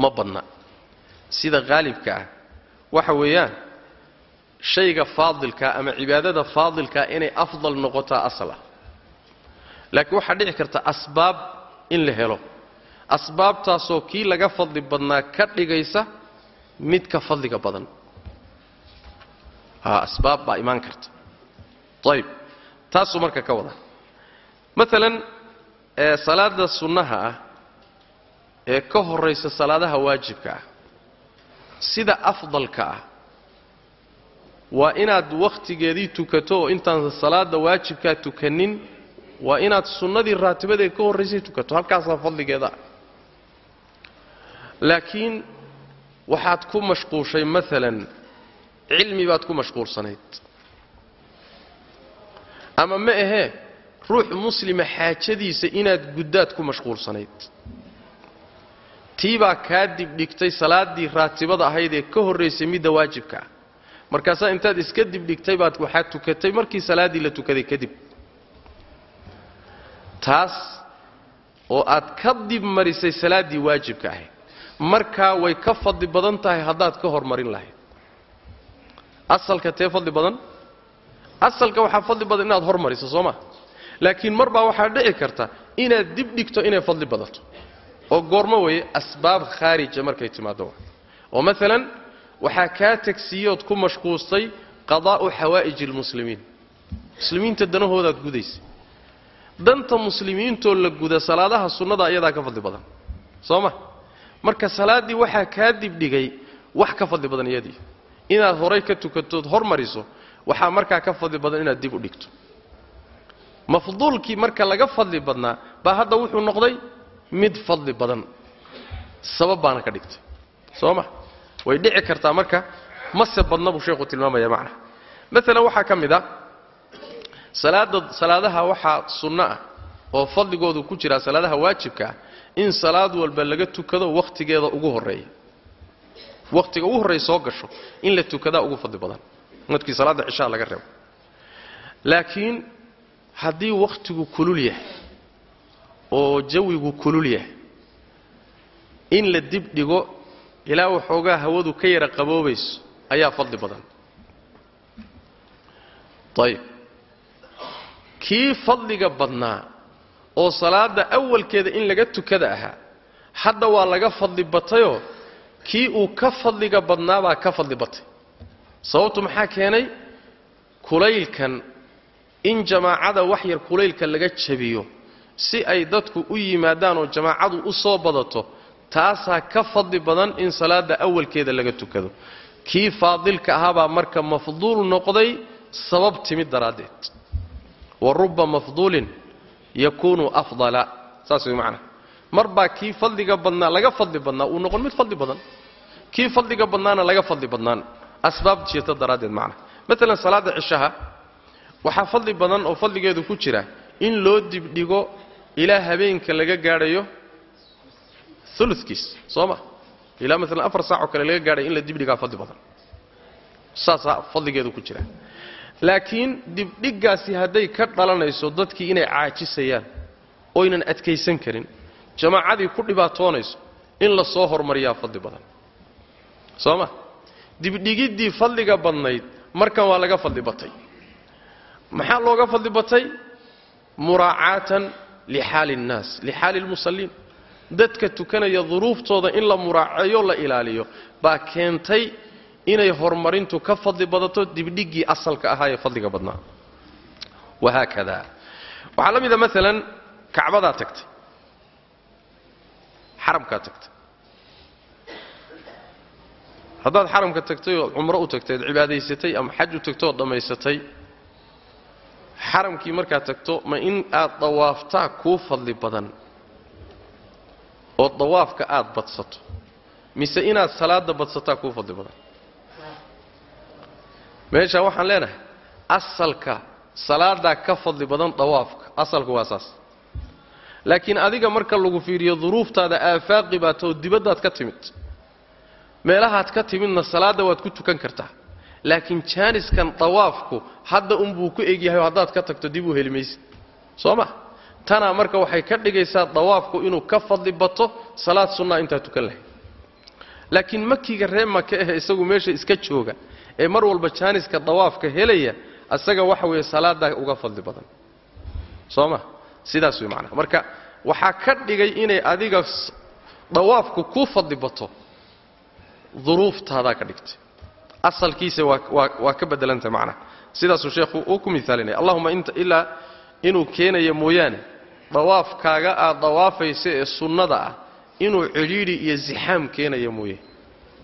Ma badna sida qaalibka ah. Waxa weeyaan shayga faadilkaa ama cibaadada faadilkaa inay afdal noqotaa asal laakiin waxaa dhici karta asbaab in la helo. Asbaabtaasoo kii laga fadli badnaa ka dhigaysa mid ka fadliga badan. Asbaab baa imaan karta. Ayib taasuu marka ka wada maalan salaada sunnaha ah ee ka horaysa salaadaha waajibka ah sida afdalka ah. Waa inaad wakhtigeedii tukato oo intaan salaada waajibkaa tukanin waa inaad sunnadii raatibadee ka horraysay tukato halkaasaa fadligeeda. Laakiin waxaad ku mashquushay maalan cilmi baad ku mashquulsanayd. Ama ma ahee ruux muslima xaajadiisa inaad guddaad ku mashquulsanayd tii baa kaa dibdhigtay salaaddii raatibada ahayd ee ka horraysay midda waajibka. Ah markaasaa intaad iska dibdhigtay baad waxaad tukatay markii salaaddii la tukaday kadib. Taas oo aad ka dib marisay salaaddii waajibka ahayd. Markaa way ka fadli badan tahay haddaad ka hormarin lahayd. Asalka tee fadli badan? Asalka waxaa fadli badan inaad hormariso soo ma? Laakiin mar baa waxaa dhici karta inaad dib dhigto inay fadli badato oo goormo weeye asbaab khaarija markay timaado oo maalan waxaa kaa tegsiiyood ku mashquustay qadaa'u xawaa'iji almuslimiin muslimiinta danahoodaad gudaysa danta muslimiintoo la guda salaadaha sunnada iyadaa ka fadli badan. Soo ma? Marka salaaddii waxaa kaa dibdhigay wax ka fadli badan iyadii. Inaad horay ka tukatood hormariso waxaa markaa ka fadli badan inaad dib u dhigto. Mafduulkii marka laga fadli badnaa baa hadda wuxuu noqday mid fadli badan. Sabab baana ka dhigtay. Soo ma? Way dhici kartaa marka mase badna buu sheekhu tilmaamaya macna maalan waxaa ka mid a salaada salaadaha waxaa sunno ah oo fadligoodu ku jiraa salaadaha waajibka ah in salaad walba laga tukado wakhtigeeda ugu horreeya. Wakhtiga ugu horreeya soo gasho in la tukadaa ugu fadli badan. Markii salaadda cishaha laga reebo. Laakiin haddii wakhtigu kulul yahay oo jawigu kulul yahay. In la dib dhigo ilaa waxoogaa hawadu ka yara qaboobayso ayaa fadli badan. Ayib kii fadliga badnaa oo salaadda awalkeeda in laga tukada ahaa hadda waa laga fadli batayoo kii uu ka fadliga badnaabaa ka fadli batay. Sababtu maxaa keenay? Kulaylkan in jamaacada wax yar kulaylka laga jabiyo si ay dadku u yimaadaan oo jamaacadu u soo badato taasaa ka fadli badan in salaadda awalkeeda laga tukado. Kii faadilka ahaabaa marka mafduul noqday sabab timid daraaddeed. Wa ruba mafduulin yakuunu afdala saas way macnaha. Mar baa kii fadliga badnaa laga fadli badnaa uu noqon mid fadli badan. Kii fadliga badnaana laga fadli badnaan. Asbaab jirta daraaddeed macnaha. Maalan salaadda cishaha waxaa fadli badan oo fadligeedu ku jira in loo dibdhigo ilaa habeenka laga gaadhayo ulukiis soo ma? Ilaa maalan afar saacoo kale laga gaadhayo in la dibdhigaa fadli badan saasaa fadligeedu ku jira. Laakiin dibdhiggaasi hadday ka dhalanayso dadkii inay caajisayaan oynan adkaysan karin jamaacadii ku dhibaatoonayso in la soo hormariyaa fadli badan soo ma? Dibdhigiddii fadliga badnayd markan waa laga fadli batay. Maxaa looga fadli batay muraacaatan lixaali innaas lixaali lmusalliin. Dadka tukanaya duruuftooda in la muraaceeyo la ilaaliyo baa keentay inay horumarintu ka fadli badato dibdhiggii asalka ahaa ee fadliga badnaa. Wahaakada. Waxaa la mida maalan kacbadaa tagtay. Xaramkaa tagtay. Haddaad xaramka tagtay oo cumro u tagtay ad cibaadaysatay ama xaj u tagtay oo dhammaysatay xaramkii markaad tagto ma in aad dawaaftaa kuu fadli badan oo dawaafka aad badsato mise inaad salaadda badsataa kuu fadli badan? Meesha waxaan leenahay asalka salaadaa ka fadli badan dawaafka asalku waa saas. Laakiin adiga marka lagu fiiriyo duruuftaada aafaaqi baata oo dibaddaad ka timid meelahaad ka timidna salaadda waad ku tukan kartaa laakiin jaaniskan dawaafku hadda unbuu ku egyahay oo haddaad ka tagto dib u heli maysid soo ma? Tanaa marka waxay ka dhigaysaa dawaafku inuu ka fadli bato salaad sunnaa intaad tukan lahayd laakiin makiga ree maka ahe isagu meesha iska jooga ee mar walba jaaniska dawaafka helaya asaga waxa weeye salaadaa uga fadli badan. Soo ma? Sidaas way macnaha. Marka waxaa ka dhigay inay adiga dawaafku ku fadli bato duruuftaadaa ka dhigtay asalkiisa waa ka bedelanta macnaha sidaasuu sheekhu uu ku miaalinaya allahuma ilaa inuu keenayo mooyaane dawaafkaaga aad dawaafaysa ee sunnada ah inuu cidhiidhi iyo zixaam keenayo mooye.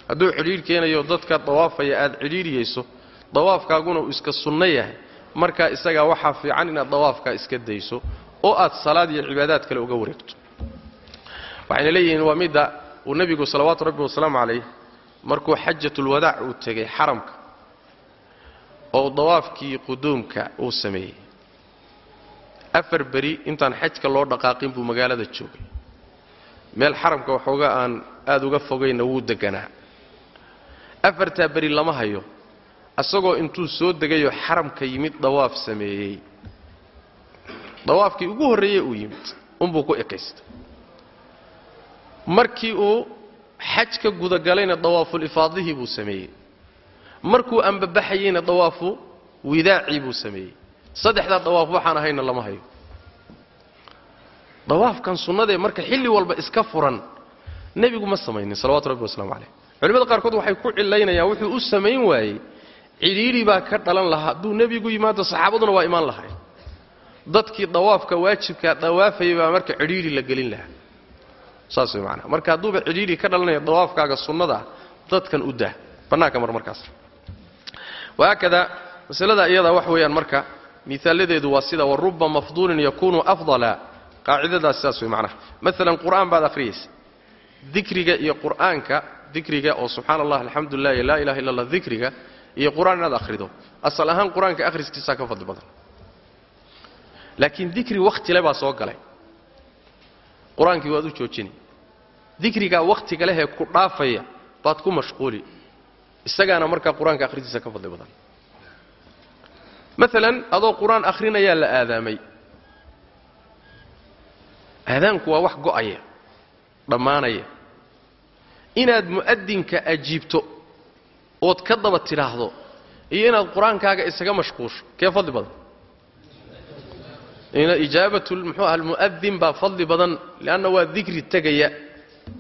Hadduu cidhiidh keenayo dadka dawaafaya aad cidhiidhiyayso dawaafkaaguna uu iska sunno yahay. Markaa isagaa waxaa fiican inaad dawaafkaa iska dayso oo aad salaad iyo cibaadaad kale uga wareegto. Waxayna leeyihiin waa midda uu nebigu salawaatu rabbi wasalaamu calayh markuu xajatulwadaac uu tegay xaramka oo dawaafkii quduumka uu sameeyey. Afar beri intaan xajka loo dhaqaaqin buu magaalada joogay. Meel xaramka waxooga aan aada uga fogayna wuu deganaa. Afartaa beri lama hayo isagoo intuu soo degayoo xaramka yimid dawaaf sameeyey. Dawaafkii ugu horreeyey uu yimid unbuu ku ekaystay markii uu xajka gudagalayna dawaaful ifaadihii buu sameeyey. Markuu ambabaxayeyna dawaafu widaacii buu sameeyey. Saddexdaa dawaaf waxaan ahayna lama hayo. Dawaafkan sunnadee marka xilli walba iska furan nebigu ma samaynin salawatu rabbi waslamu calayh. Culimmada qaarkood waxay ku cilaynayaan wuxuu u samayn waayey cidhiidhi baa ka dhalan lahaa hadduu nebigu yimaado saxaabaduna waa imaan lahay dadkii dawaafka waajibkaa dawaafayay baa marka cidhiidhi la gelin lahaa saas way macanaha marka hadduuba cidhiidhi ka dhalanaya dawaafkaaga sunnada ah dadkan u dah bannaanka mar markaas. Wahaakada masalada iyada wax weeyaan marka miaaladeedu waa sida waruba mafduulin yakunu afdala. Qaacidadaas sidaas way macnaha maalan qur'aan baad akhriyaysa dikriga iyo qur'aanka dikriga oo subxaana allah alxamdulilah laa ilaha illa allah dikriga iyo qur'aan inaad akhrido. Asal ahaan qur'aanka ka fadli badan. Laakiin dikri wakhtile baa soo galay qur'aankii waad u joojini. Dikrigaa wakhtiga lehee ku dhaafaya baad ku mashquuli. Isagaana markaa qur'aanka akhristiisa ka fadli badan. Maalan adoo qur'aan akhrinayaa la aadaamay. Aadaanku waa wax go'aya dhammaanaya. Inaad mu'adinka ajiibto ood ka daba tidhaahdo iyo inaad qur'aankaaga isaga mashquusho kee fadli badan ijaabatu muxuu aha almu'adin baa fadli badan lianna waa dikri tegaya.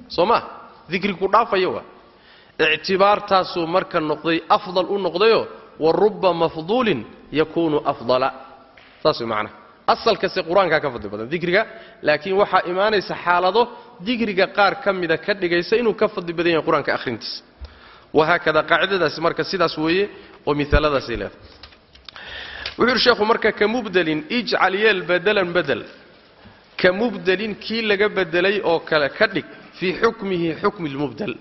Soo ma? Dikri ku dhaafaya waa. Ictibaartaasuu marka noqday afdal u noqdayoo wa ruba mafduulin yakuunu afdala. Saas way macnaha asalkase qur'aankaa ka fadli badan dikriga laakiin waxaa imaanaysa xaalado dikriga qaar ka mida ka dhigaysa inuu ka fadli badan yahay qur'aanka akhrintiisa. Wahaakada qaacidadaasi marka sidaas weeye oo miaaladaasay leedahay wuxuu yidhi sheekhu marka ka mubdelin ijcal yeel badalan badel ka mubdelin kii laga bedelay oo kale ka dhig fii xukmihi xukmi lmubdel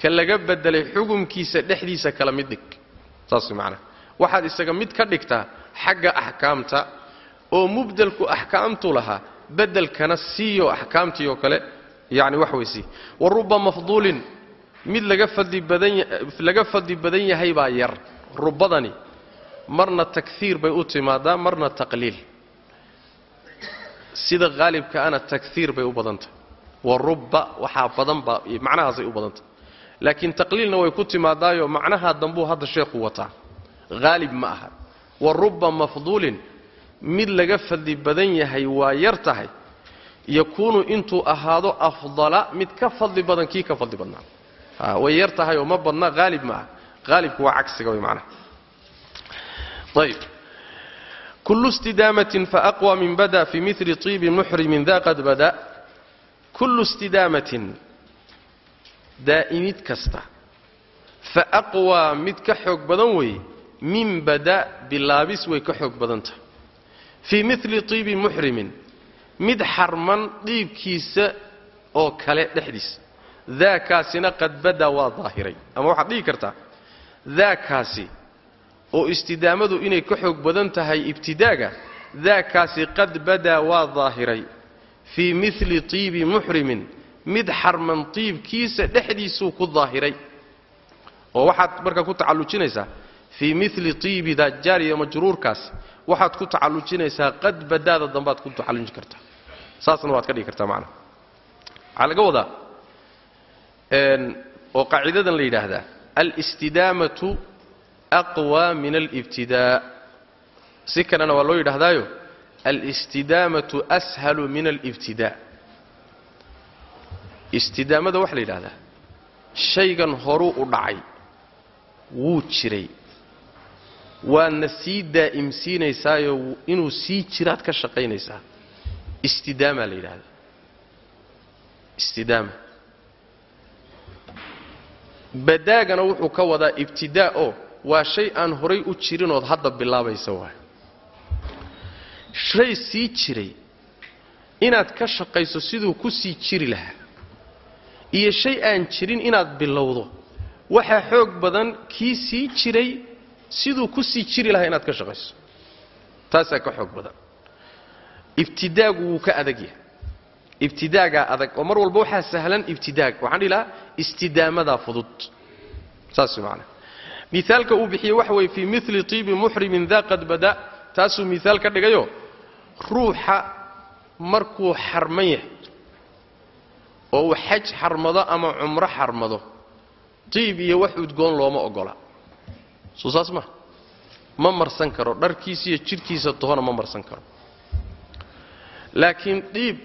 ka laga bedelay xukumkiisa dhexdiisa kala mid dhig. Saas macnaha waxaad isaga mid ka dhigtaa xagga axkaamta oo mubdelku axkaamtu lahaa bedelkana siiyo axkaamtii oo kale yani wax way sii wa ruba mafduulin mid laga fadli badan yahay baa yar. Rubadani marna takhiir bay u timaadaa marna taqliil. Sida haalibka ana takhiir bay u badantah wa rubba waxaa badan baa macnahaasay u badantah laakiin taqliilna way ku timaadaayo macnaha dambuu hadda sheekhu wataa. Haalib ma aha. Wa ruba mafduulin mid laga fadli badan yahay waa yar tahay. Yakuunu intuu ahaado afdala mid ka fadli badan kii ka fadli badnaa. Way yar tahay oo ma badna haalib ma aha. Haalibku waa cagsiga way macnaha ayb kullu istidaamatin faaqwa min bada fi mili tiibi muxrimin da qad bada kullu istidaamatin daa'imid kasta faaqwaa mid ka xoog badan weeye min bada bilaabis way ka xoog badan tahay fii mili tiibi muxrimin mid xarman dhiibkiisa oo kale dhexdiisa daakaasina qad bada waa daahiray ama waxaad dhihi kartaa daakaasi oo istidaamadu inay ka xoog badan tahay ibtidaaga daakaasi qad badaa waa daahiray fii mili tiibi muxrimin mid xarman tiibkiisa dhexdiisuu ku daahiray oo waxaad marka ku tacallujinaysaa fii mili tiibi dajaariya majruurkaas waxaad ku tacallujinaysaa qad badaada dambaad ku tacallujin kartaa saasna waad ka dhigi kartaa macnaha waxaa laga wadaa oo qaacidadan la yidhaahdaa alistidaamatu aqwa min alibtidaa si kalena waa loo yidhaahdaayo alistidaamatu ashalu min alibtidaa istidaamada waxaa la yidhahdaa shaygan horuu u dhacay wuu jiray waadna sii daa'imsiinaysaayo inuu sii jiraad ka shaqaynaysaa istidaamaa la yidhahdaa istidaama badaagana wuxuu ka wadaa ibtidaa oo waa shay aan horay u jirinood hadda bilaabaysa waay shay sii jiray. Inaad ka shaqayso siduu ku sii jiri lahaa. Iyo shay aan jirin inaad bilowdo. Waxaa xoog badan kii sii jiray siduu ku sii jiri lahaa inaad ka shaqayso. Taasaa ka xoog badan. Ibtidaagu wuu ka adag yahay. Ibtidaagaa adag oo mar walba waxaa sahlan ibtidaag. Waxaan dhihi lahaa istidaamadaa fudud. Saas macanaa miaalka uu bixiyey waxa weye fii mili tiibi muxrimin daa qad bada taasuu miaal ka dhigayo. Ruuxa markuu xarman yahay oo uu xaj xarmado ama cumro xarmado tiib iyo wax udgoon looma ogola. Soo saas ma ma marsan karo dharkiisa iyo jidhkiisa tohona ma marsan karo. Laakiin dhiib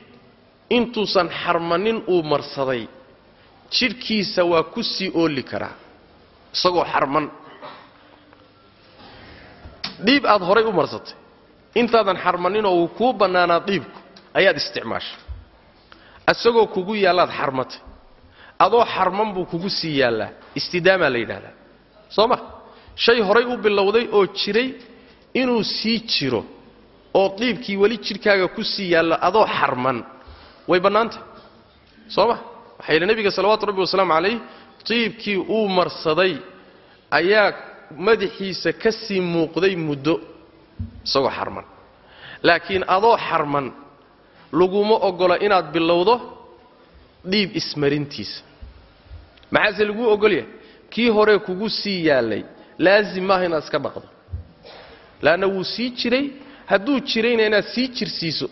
intuusan xarmanin uu marsaday jidhkiisa waa ku sii ooli karaa isagoo xarman. Dhiib aad horay u marsatay. Intaadan xarmaninoo uu kuu bannaanaa dhiibku ayaad isticmaashay. Isagoo kugu yaallaad xarmatay. Adoo xarman buu kugu sii yaallaa. Istidaamaa la yidhahdaa soo ma? Shay horay u bilowday oo jiray inuu sii jiro oo dhiibkii weli jidhkaaga ku sii yaallo adoo xarman. Way bannaantah soo ma? Waxaa yidhi nebiga salawaatu rabbi wasalaamu calayh diibkii uu marsaday ayaa madaxiisa ka sii muuqday muddo isagoo xarman. Laakiin adoo xarman laguma oggola inaad bilowdo dhiib ismarintiisa maxaase laguu oggolyahay kii horee kugu sii yaallay laasim maaha inaad iska dhaqdo laanna wuu sii jiray hadduu jirayna inaad sii jirsiiso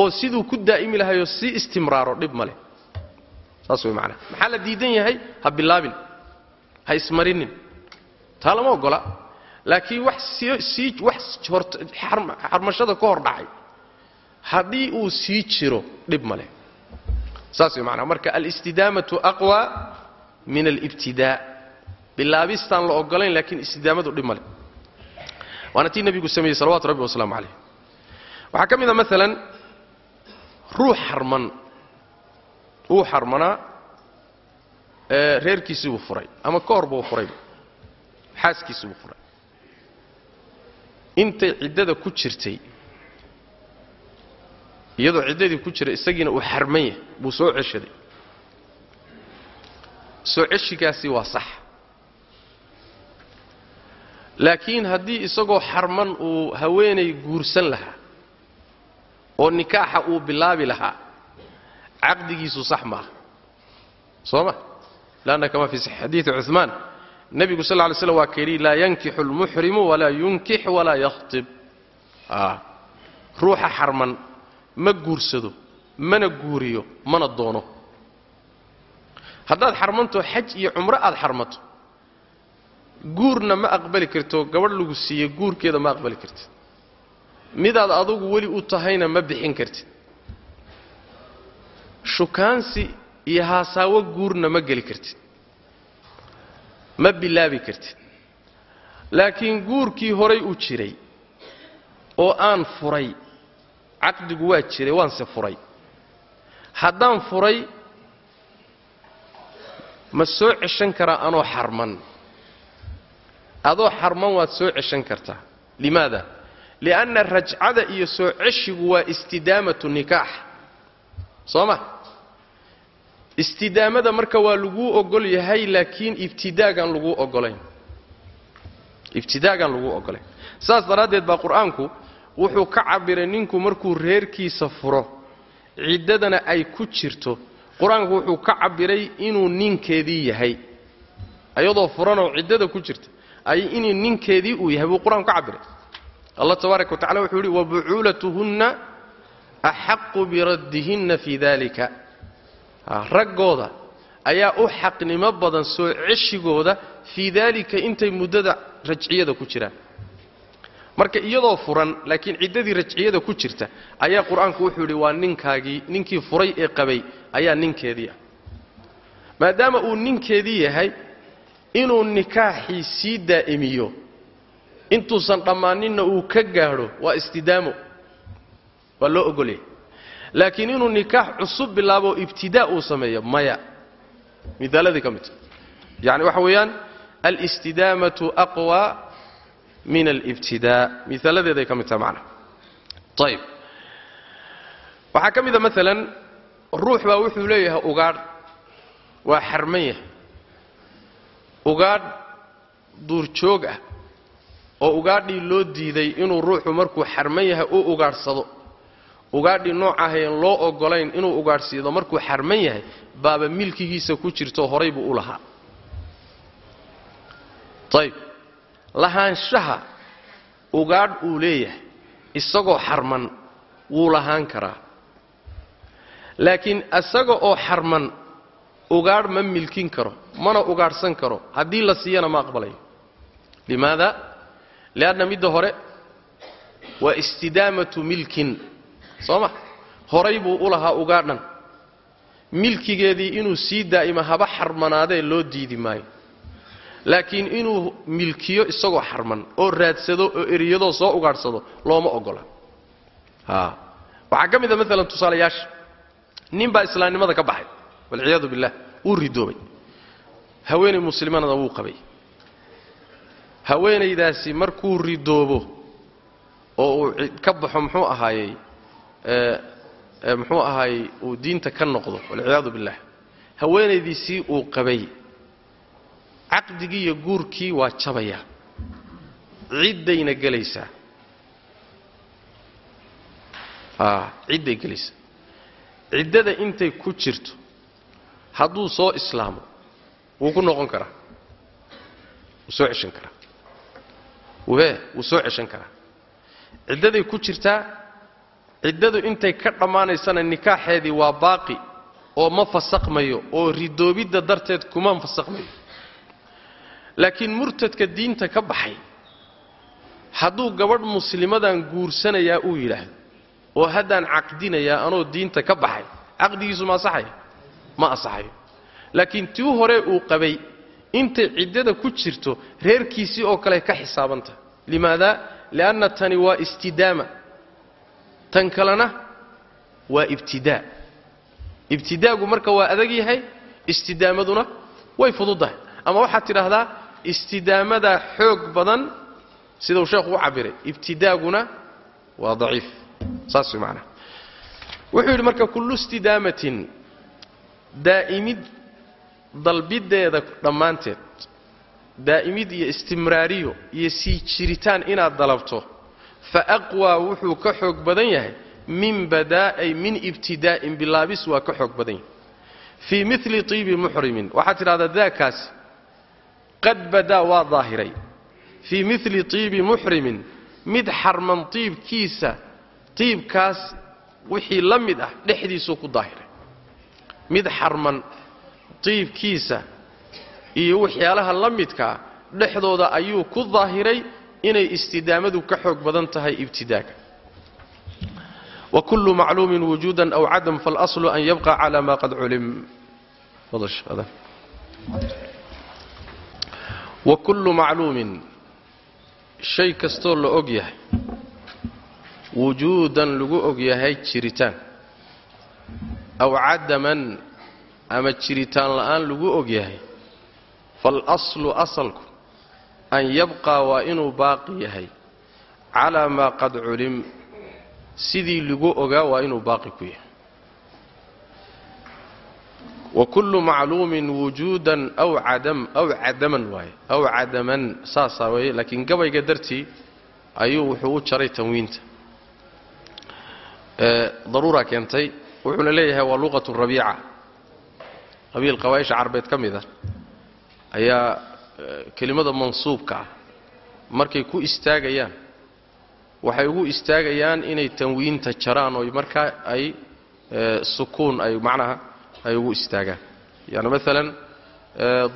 oo siduu ku daa'imi lahayoo sii istimraaro dhib ma leh saas way macnaha maxaa la diidan yahay? Ha bilaabin. Ha ismarinin. Taa lama oggola laakiin wax sii wax xarmashada ka hor dhacay. Haddii uu sii jiro dhib ma leh. Saas way macnaha marka alistidaamatu aqwa min alibtidaa. Bilaabistaan la ogolayn laakiin istidaamadu dhib ma leh. Waana tii nebigu sameeyey salawatu rabbi wasalaamu calayh waxaa ka mid a maalan ruux xarman wuu xarmanaa reerkiisii buu furay ama ka hor buu furayba xaaskiisii buu furay. Intay ciddada ku jirtay iyadoo ciddadii ku jira isagiina uu xarman yahay buu soo ceshaday. Soo ceshigaasi waa sax. Laakiin haddii isagoo xarman uu haweenay guursan lahaa oo nikaaxa uu bilaabi lahaa caqdigiisu sax maaha soo ma? Lanna kama fi xadiidi cumaan nebigu sal ly slam waa ka yidhi laa yankixu lmuxrimu walaa yunkix walaa yakhtib. Ruuxa xarman ma guursado mana guuriyo mana doono. Haddaad xarmanto xaj iyo cumro aad xarmato guurna ma aqbali karto gabadh lagu siiye guurkeeda ma aqbali kartid. Midaad adugu weli u tahayna ma bixin kartid shukaansi iyo haasaawo guurna ma geli kartid. Ma bilaabi kartid. Laakiin guurkii horay u jiray oo aan furay caqdigu waa jiray waanse furay. Haddaan furay ma soo ceshan karaa anoo xarman. Adoo xarman waad soo ceshan kartaa. Limaada? Lianna rajcada iyo soo ceshigu waa istidaamatu nikaax. Soo ma istidaamada marka waa laguu ogol yahay laakiin ibtidaagaan laguu ogolayn ibtidaagaan laguu ogolayn saas daraaddeed baa qur'aanku wuxuu ka cabbiray ninku markuu reerkiisa furo ciddadana ay ku jirto. Qur'aanku wuxuu ka cabbiray inuu ninkeedii yahay. Ayadoo furanoo ciddada ku jirta ay inuu ninkeedii uu yahay buu qur'aanku ka cabbiray. Allah tabaaraka wa tacala wuxuu yidhi wabucuulatuhunna axaqu biraddihinna fii dalika raggooda ayaa u xaqnimo badan soo ceshigooda fii daalika intay muddada rajciyada ku jiraan. Marka iyadoo furan laakiin ciddadii rajciyada ku jirta ayaa qur'aanku wuxuu yidhi waa ninkaagii ninkii furay ee qabay ayaa ninkeedii ah. Maadaama uu ninkeedii yahay inuu nikaaxii sii daa'imiyo intuusan dhammaaninna uu ka gaadho waa istidaamo. Waa loo ogolyay laakiin inuu nikaax cusub bilaabo ibtidaa uu sameeyo maya. Miaaladii ka midta yani waxa weeyaan alistidaamatu aqwa min alibtidaa miaaladeeday ka mid taha macna. Ayib waxaa ka mida maalan ruux baa wuxuu leeyahay ugaadh waa xarman yahay. Ugaadh duurjoog ah oo ugaadhii loo diiday inuu ruuxu markuu xarman yahay u ugaadhsado ugaadhii noocahayn loo ogolayn inuu ugaadhsiido markuu xarman yahay baaba milkigiisa ku jirto horay buu u lahaa. Ayib lahaanshaha ugaadh uu leeyahay isagoo xarman wuu lahaan karaa. Laakiin isaga oo xarman ugaadh ma milkin karo mana ugaadhsan karo haddii la siiyana ma aqbalayo. Limaada? Lianna midda hore waa istidaamatu milkin soo ma horay buu u lahaa ugaadhan. Milkigeedii inuu sii daa'ima haba xarmanaadee loo diidi maayo. Laakiin inuu milkiyo isagoo xarman oo raadsado oo eriyadoo soo ugaadhsado looma ogola. Waxaa ka mid a maalan tusaalayaasha. Nin baa islaamnimada ka baxay. Walciyaadu billah wuu ridoobay. Haweenay muslimanada wuu qabay. Haweenaydaasi markuu ridoobo oo uu ka baxo muxuu ahaayey muxuu ahaayey uu diinta ka noqdo walciyaadu billah haweenaydiisii uu qabay. Caqdigii iyo guurkii waa jabaya. Ciddayna gelaysaa. Cidday gelaysaa. Ciddada intay ku jirto hadduu soo islaamo wuu ku noqon karaa. Wuu soo ceshan karaa. Wee wuu soo ceshan karaa. Ciddaday ku jirtaa ciddadu intay ka dhammaanaysana nikaaxeedii waa baaqi oo ma fasaqmayo oo ridoobidda darteed kuma fasaqmayo. Laakiin murtadka diinta ka baxay hadduu gabadh muslimadan guursanayaa uu yidhaahdo oo haddaan caqdinayaa anoo diinta ka baxay caqdigiisu ma asaxaya ma asaxayo. Laakiin tii hore uu qabay intay ciddada ku jirto reerkiisii oo kale ka xisaabantaha limaada? Lianna tani waa istidaama tan kalena waa ibtidaa ibtidaagu marka waa adag yahay istidaamaduna way fududdahay ama waxaad tidhaahdaa istidaamadaa xoog badan sida uu sheekhu u cabbiray ibtidaaguna waa daciif. Saas way macnaha wuxuu yidhi marka kullu istidaamatin daa'imid dalbiddeeda dhammaanteed daa'imid iyo istimraariyo iyo sii jiritaan inaad dalabto fa aqwaa wuxuu ka xoog badan yahay min badaa'ay min ibtidaa'in bilaabis waa ka xoog badan yahay fii mili tiibi muxrimin waxaad tidhahdaa daakaasi qad badaa waa daahiray fii mili tiibi muxrimin mid xarman tiibkiisa tiibkaas wixii la mid ah dhexdiisuu ku daahiray mid xarman tiibkiisa iyo waxyaalaha la midkaa dhexdooda ayuu ku daahiray inay istidaamadu ka xoog badan tahay ibtidaaga. Wa kullu macluumin wujuudan aw cadam faاlaslu an yabqa cala ma qad culim. Wa kullu macluumin shay kastoo la og yahay wujuudan lagu og yahay jiritaan. Aw cadaman ama jiritaan la'aan lagu og yahay faalaslu asalku an yabqaa waa inuu baaqi yahay. Calaa maa qad culim sidii lagu ogaa waa inuu baaqi ku yahay. Wa kullu macluumin wujuudan aw cadam aw cadaman waaye aw cadaman saasaa weeye laakiin gabayga dartii ayuu wuxuu u jaray tanwiinta. Daruuraa keentay wuxuuna leeyahay waa luqatu rabiica. Qabiil qabaaisha carbeed ka mid a ayaa kelimada mansuubka ah markay ku istaagayaan waxay ugu istaagayaan inay tanwiinta jaraan oo markaa ay sukuun ay macnaha ay ugu istaagaan. Yani maalan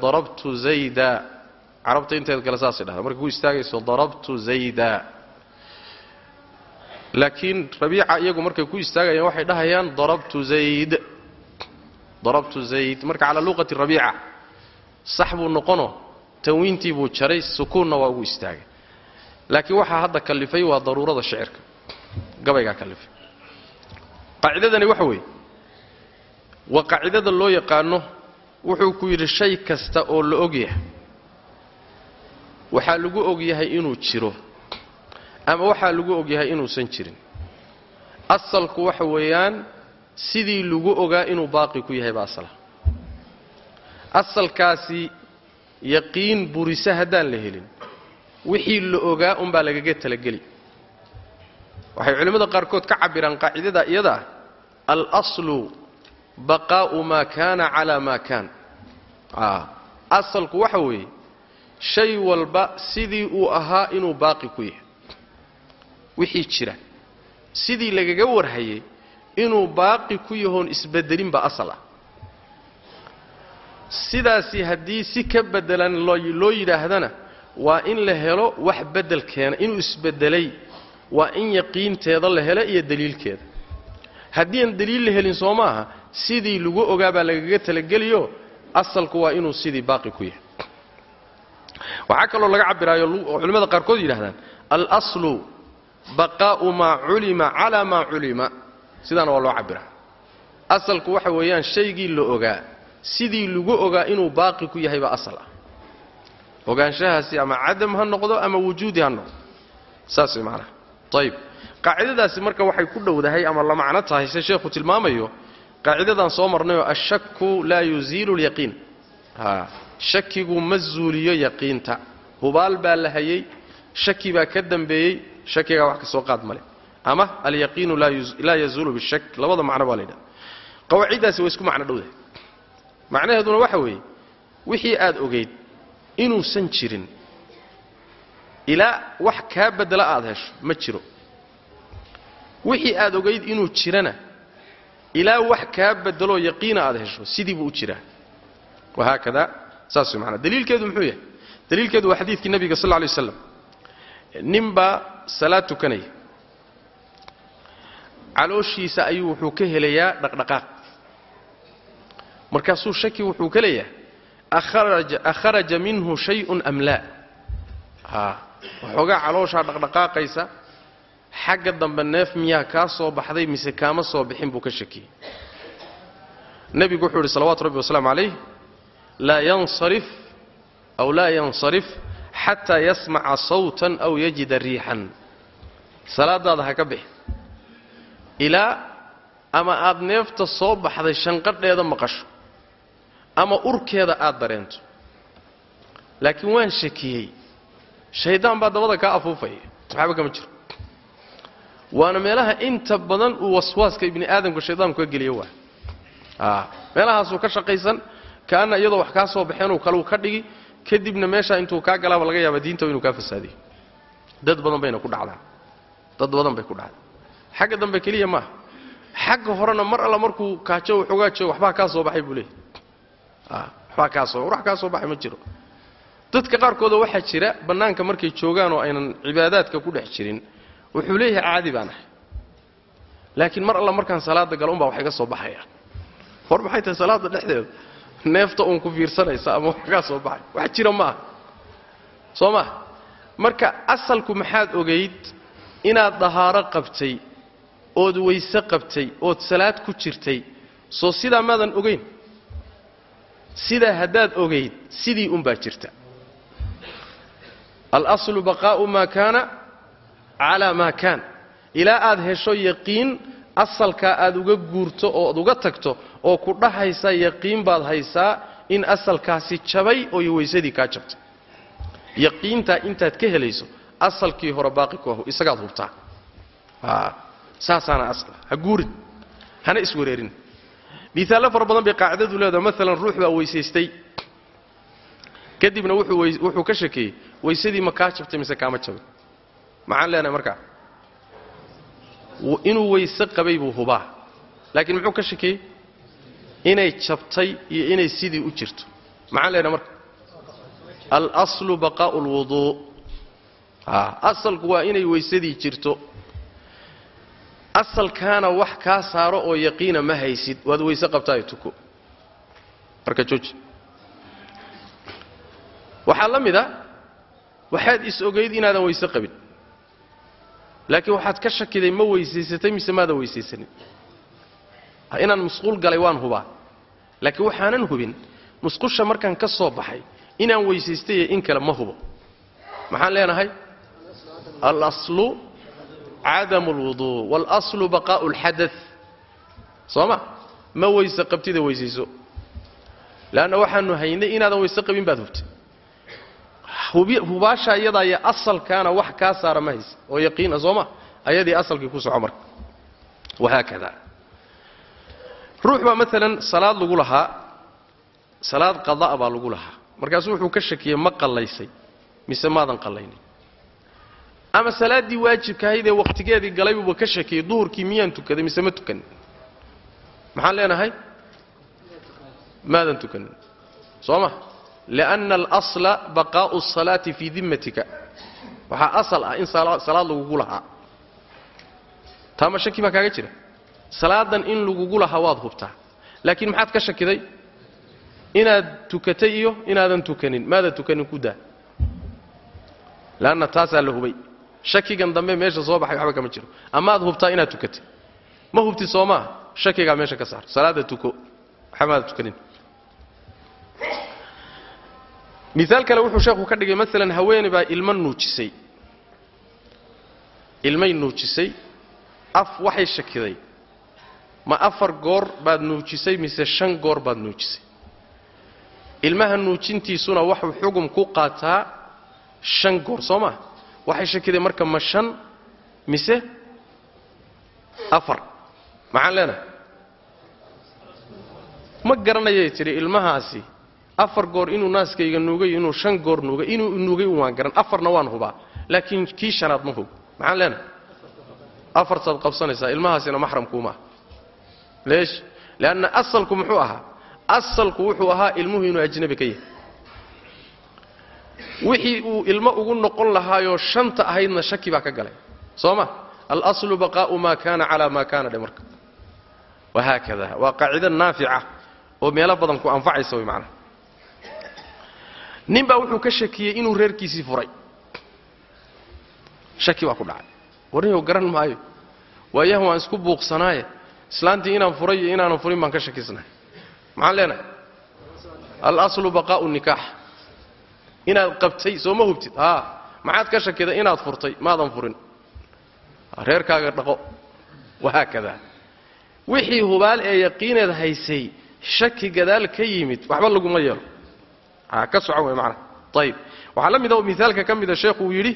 darabtu zayda carabta inteed kale saasay dhahda markay ku istaagayso darabtu zayda. Laakiin rabiica iyagu markay ku istaagayaan waxay dhahayaan darabtu zayd. Darabtu zayd marka calaa luqati rabiica sax buu noqono tanwiintii buu jaray sukuunna waa ugu istaagay. Laakiin waxaa hadda kallifay waa daruurada shicirka. Gabaygaa kallifay qaacidadani waxa weeye waa qaacidada loo yaqaano wuxuu ku yidhi shay kasta oo la og yahay waxaa lagu og yahay inuu jiro ama waxaa lagu og yahay inuusan jirin. Asalku waxa weeyaan sidii lagu ogaa inuu baaqi ku yahay baa asala asalkaasi yaqiin burise haddaan la helin. Wixii la ogaa unbaa lagaga talageli. Waxay culimmada qaarkood ka cabiraan qaacidada iyada ah. Alaslu baqaa'u maa kaana calaa maa kaan. Asalku waxa weeye shay walba sidii uu ahaa inuu baaqi ku yahay. Wixii jira. Sidii lagaga warhayay inuu baaqi ku yahoon isbedelinba asal ah sidaasi haddii si ka bedelan loo yidhaahdana waa in la helo wax bedel keena inuu isbedelay waa in yaqiinteeda la helo iyo daliilkeeda haddii aan daliil la helin soo maaha sidii lagu ogaa baa lagaga talageliyo asalku waa inuu sidii baaqi ku yahay. Waxaa kaloo laga cabiraayo culimmada qaarkood yidhahdaan alaslu baqaa'u maa culima calaa maa culima. Sidaana waa loo cabiraa asalku waxa weeyaan shaygii la ogaa sidii lagu ogaa inuu baaqi ku yahay baa asal ah. Ogaanshahaasi ama cadam ha noqdo ama wujuudi ha noqdo. Saas way macnaha. Ayib qaacidadaasi marka waxay ku dhowdahay ama la macno tahay se sheekhu tilmaamayo qaacidadan soo marnayoo ashaku laa yuziilu lyaqiin shakigu ma zuuliyo yaqiinta. Hubaal baa la hayey shaki baa ka dambeeyey shakigaa wax ka soo qaad male ama alyaqiinu laa yazuulu bishak labada macno baa la yidhaha qawaaciddaasi way isku macno dhowdahay macnaheeduna waxa weeye wixii aad ogayd inuusan jirin ilaa wax kaa beddela aad hesho ma jiro. Wixii aad ogayd inuu jirana ilaa wax kaa beddeloo yaqiina aad hesho sidii buu u jiraa. Wahaakada saas macnaa. Daliilkeedu muxuu yahay? Daliilkeedu waa xadiidkii nebiga sal lla lay waslam ninbaa salaad tukanaya. Calooshiisa ayuu wuxuu ka helayaa dhaqdhaqaaq markaasuu shaki wuxuu ka leeyahay akharaja minhu shayun am laa waxoogaa calooshaa dhaqdhaqaaqaysa xagga dambe neef miyaa kaa soo baxday mise kaama soo bixin buu ka shakiyey nebigu wuxuu yidhi salawatu rabbi wasalaamu calayh laa yansarif aw laa yansarif xataa yasmaca sawtan aw yajida riixan. Salaadaada ha ka bixi. Ilaa ama aad neefta soo baxday shanqadheeda maqasho ama urkeeda aad dareento. Laakiin waan shakiyey. Shaydaan baa dabada kaa afuufaya waxba kama jiro. Waana meelaha inta badan uu waswaaska ibni aadamka shaydaanku ka geliyo waa. A meelahaasuu ka shaqaysan kaana iyadoo wax kaa soo baxeenuu kaluu ka dhigi kadibna meeshaa intuu kaa galaaba laga yaaba diinta inuu kaa fasaadiyo dad badan bayna ku dhacdaa. Dad badan bay ku dhacdaa. Xagga dambe keliya maaha. Xagga horena mar alla markuu kaajo waxoogaa joogo waxbaa kaa soo baxay buu leeyahy waxbaa kaa soo wax kaa soo baxay ma jiro. Dadka qaarkooda waxaa jira bannaanka markay joogaan oo aynan cibaadaadka ku dhex jirin wuxuu leeyahay caadi baan ahay. Laakiin mar alla markaan salaada galo unbaa wax iga soo baxaya. Hor maxay tahay salaada dhexdeeda? Neefta uun ku fiirsanaysa ama wax kaa soo baxay? Wax jira ma soo maa marka asalku maxaad ogayd inaad dahaaro qabtay ood weyse qabtay ood salaad ku jirtay soo sidaa maadan ogayn sidaa haddaad ogayd sidii unbaa jirta. Alaslu baqaa'u maa kaana calaa maa kaan. Ilaa aad hesho yaqiin asalkaa aad uga guurto ood uga tagto oo ku dhahaysa yaqiin baad haysaa in asalkaasi jabay oo weysadii kaa jabtay yaqiintaa intaad ka helayso asalkii hore baaqi ku ahu isagaad hubtaa. Saasaana asla. Ha guurin hana iswareerin miaallo fara badan bay qaacidadu leedaha maalan ruux baa weysaystay kadibna wuxuu ka shakeeyey weysadii ma kaa jabtay mise kaama jabay maxaan leenahay markaa. Inuu weyse qabay buu hubaa. Laakiin muxuu ka shakeeyey inay jabtay iyo inay sidii u jirto. Maxaan leenahay marka. Alaslu baqaa'u lwuduu asalku waa inay weysadii jirto asalkaana wax kaa saaro oo yaqiina ma haysid waad weyse qabtaayo tuko marka jooji. Waxaa la mid a waxaad is ogayd inaadan weyse qabin. Laakiin waxaad ka shakiday ma weysaysatay mise maadan weysaysanin. Inaan musquul galay waan hubaa. Laakiin waxaanan hubin musqusha markaan ka soo baxay inaan weysaystay iyo in kale ma hubo. Maxaan leenahay? Alaslu cadamu alwuduu waalaslu baqaa'u alxadat soo ma ma weyse qabtida weysayso leanna waxaanu haynay inaadan weyse qabin baad hubtay hubaasha iyadaa iyo asalkaana wax kaa saara ma haysa oo yaqiina soo ma ayadii asalkii ku soco marka wahaakada ruux baa maalan salaad lagu lahaa salaad qadaa baa lagu lahaa markaasuu wuxuu ka shakiyey ma qallaysay mise maadan qallaynin ama salaaddii waajibkahaydee wakhtigeedii galaybuuba ka shakiyey duhurkii miyaan tukaday mise ma tukanin? Maxaan leenahay? Maadan tukanin. Soo ma lianna alasla baqaa'u asalaati fii dimmatika. Waxaa asal ah in salaad lagugu lahaa. Taama shaki baa kaaga jira? Salaadan in lagugu lahaa waad hubtaa. Laakiin maxaad ka shakiday? Inaad tukatay iyo inaadan tukanin. Maadan tukanin ku daa. Leanna taasaa la hubay shakigan dambe meesha soo baxay waxba kama jiro. Amaad hubtaa inaad tukatay ma hubtid soo maaha shakigaa meesha ka saar. Salaada tuko. Waxba maadan tukanin. Miaal kale wuxuu sheekhu ka dhigay maalan haweeney baa ilmo nuujisay. Ilmay nuujisay. Af waxay shakiday. Ma afar goor baad nuujisay mise shan goor baad nuujisay. Ilmaha nuujintiisuna waxuu xugum ku qaataa shan goor soo maa waxay shakiday marka ma shan mise afar. Maxaan leenahay? Ma garanayay tidhi ilmahaasi afar goor inuu naaskayga nuugay inuu shan goor nuugay inuu nuugay waan garan afarna waan hubaa laakiin kii shanaad ma hub. Maxaan leenahay? Afartaad qabsanaysaa ilmahaasina maxramkuumaa leesh leanna asalku muxuu ahaa? Asalku wuxuu ahaa ilmuhu inuu ajnabi ka yahay wixii uu ilmo ugu noqon lahaayoo shanta ahaydna shaki baa ka galay. Soo ma? Alaslu baqaa'u maa kaana calaa maa kaana dhe marka. Wahaakada waa qaacido naafica oo meelo badan ku anfacaysa way macnaha nin baa wuxuu ka shakiyey inuu reerkiisii furay. Shaki baa ku dhacay. Warniyow garan maayo. Waayahan waan isku buuqsanaaye. Islaantii inaan furay iyo inaanan furin baan ka shakisnahay maxaan leenahay alaslu baqaa'u nikaax inaad qabtay soo ma hubtid. Haa maxaad ka shakiday inaad furtay? Maadan furin. Reerkaaga dhaqo. Wahaakada wixii hubaal ee yaqiineed haysay shaki gadaal ka yimid waxba laguma yeelo. Ka socon wey macnaha ayib waxaa la mid a miaalka ka mida sheekhu uu yidhi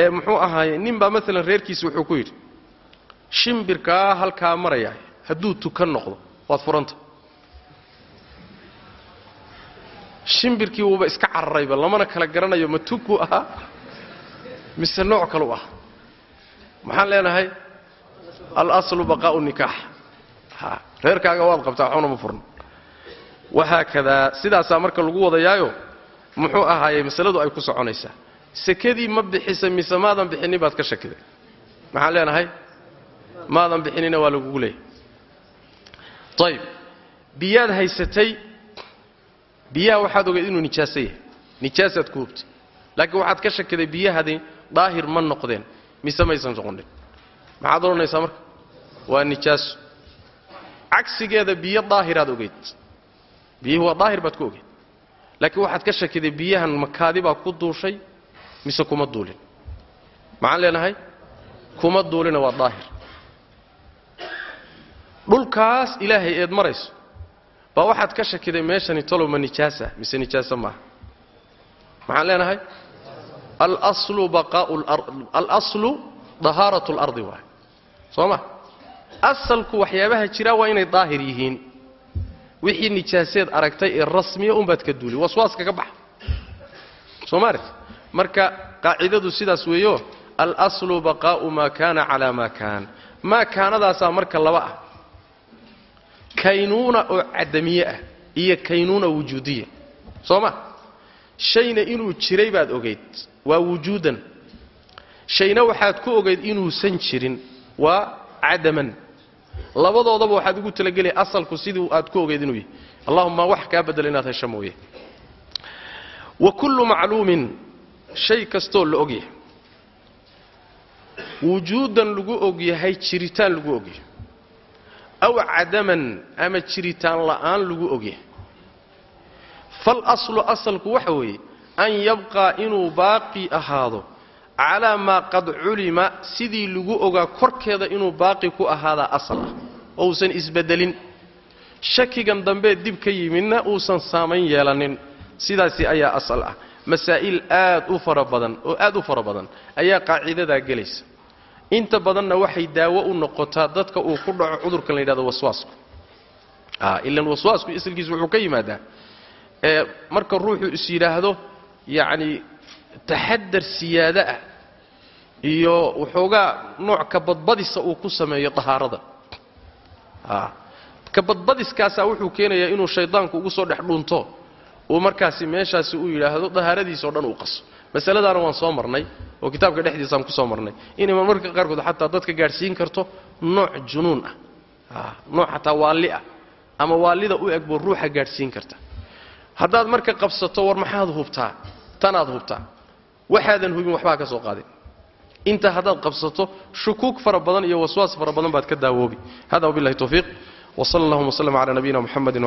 ee muxuu ahaaye nin baa maalan reerkiisi wuxuu ku yidhi shimbirkaa halkaa maraya hadduu tukan noqdo waad furanta shimbirkii wuuba iska cararayba lamana kala garanayo ma tugku ahaa? Mise nooc kalu ah maxaan leenahay? Alaslu baqaa'u nikaax. Reerkaaga waad qabtaa waxbana ma furno wahaakadaa sidaasaa marka lagu wadayaayo muxuu ahaaye masaladu ay ku soconaysaa. Sekadii ma bixisa mise maadan bixinin baad ka shakiday. Maxaan leenahay? Maadan bixinina waa lagugu leeyahy ayib biyaad haysatay biyaha waxaad ogeed inuu nijaaso yahay. Nijaasaad ku hubtay laakiin waxaad ka shakiday biyahadi daahir ma noqdeen mise maysan noqonin maxaad odhanaysaa marka? Waa nijaaso cagsigeeda biyo daahiraad ogeyd biyihii waa daahir baad ku ogeyd laakiin waxaad ka shakiday biyahan makaadi baa ku duushay mise kuma duulin? Maxaan leenahay? Kuma duulina waa daahir. Dhulkaas ilaahay eed marayso baa waxaad ka shakiday meeshani talow nijaasa mise nijaasa maaha maxaan leenahay? Alaslu dahaaratu اlardi waay soo ma? Asalku waxyaabaha jira waa inay daahir yihiin. Wixii nijaaseed aragtay ee rasmiya unbaad ka duuli waswaaska ka baxa. Soo maaret marka qaacidadu sidaas weeyo alaslu baqaa'u maa kaana calaa maa kaan. Maa kaanadaasaa marka laba ah kaynuuna oo cadamiye ah iyo kaynuuna wujuudiya soo ma shayna inuu jiray baad ogayd waa wujuudan. Shayna waxaad ku ogayd inuusan jirin. Waa cadaman labadoodaba waxaad ugu talagelaya asalku sidii aad ku ogayd inuu yahay. Allahuma wax kaa bedelo inaad hesho mooye. Wa kullu macluumin shay kastoo la ogyahay wujuudan lagu ogyahay jiritaan lagu ogyahay aw cadaman ama jiritaan la'aan lagu ogyahay fal aslu asalku waxa weeye an yabqaa inuu baaqi ahaado calaa maa qad culima sidii lagu ogaa korkeeda inuu baaqi ku ahaadaa asal ah uusan isbeddelin shakigan dambee dib ka yimidna uusan saamayn yeelanin sidaasi ayaa asal ah masaa'il aad u fara badan oo aad u fara badan ayaa qaacidadaa gelaysa inta badanna waxay daawo u noqotaa dadka uu ku dhaco cudurkan la yidhahdo waswaasku. Ilan waswaasku islkiisu wuxuu ka yimaadaa marka ruuxu is yidhaahdo yacni taxadar siyaado ah iyo waxoogaa nooc kabadbadisa uu ku sameeyo dahaarada kabadbadiskaasaa wuxuu keenayaa inuu shaydaanku ugu soo dhex dhunto uu markaasi meeshaasi uu yidhaahdo dahaaradiisao dhan uu qaso masaladaana waan soo marnay oo kitaabka dhexdiisaan ku soo marnay. Inay marmarka qaarkood xataa dadka gaadhsiin karto nooc junuun ah. Nooc xataa waalli ah. Ama waalida u eg buu ruuxa gaadhsiin karta. Haddaad marka qabsato war maxaad hubtaa? Tanaad hubtaa. Waxaadan hubin waxbaa ka soo qaadin. Inta haddaad qabsato shukuug fara badan iyo waswaas fara badan baad ka daawoobi. Hada wabillahi tawfiiq. Wsala allahuma wslm cala nabiyina muxamedi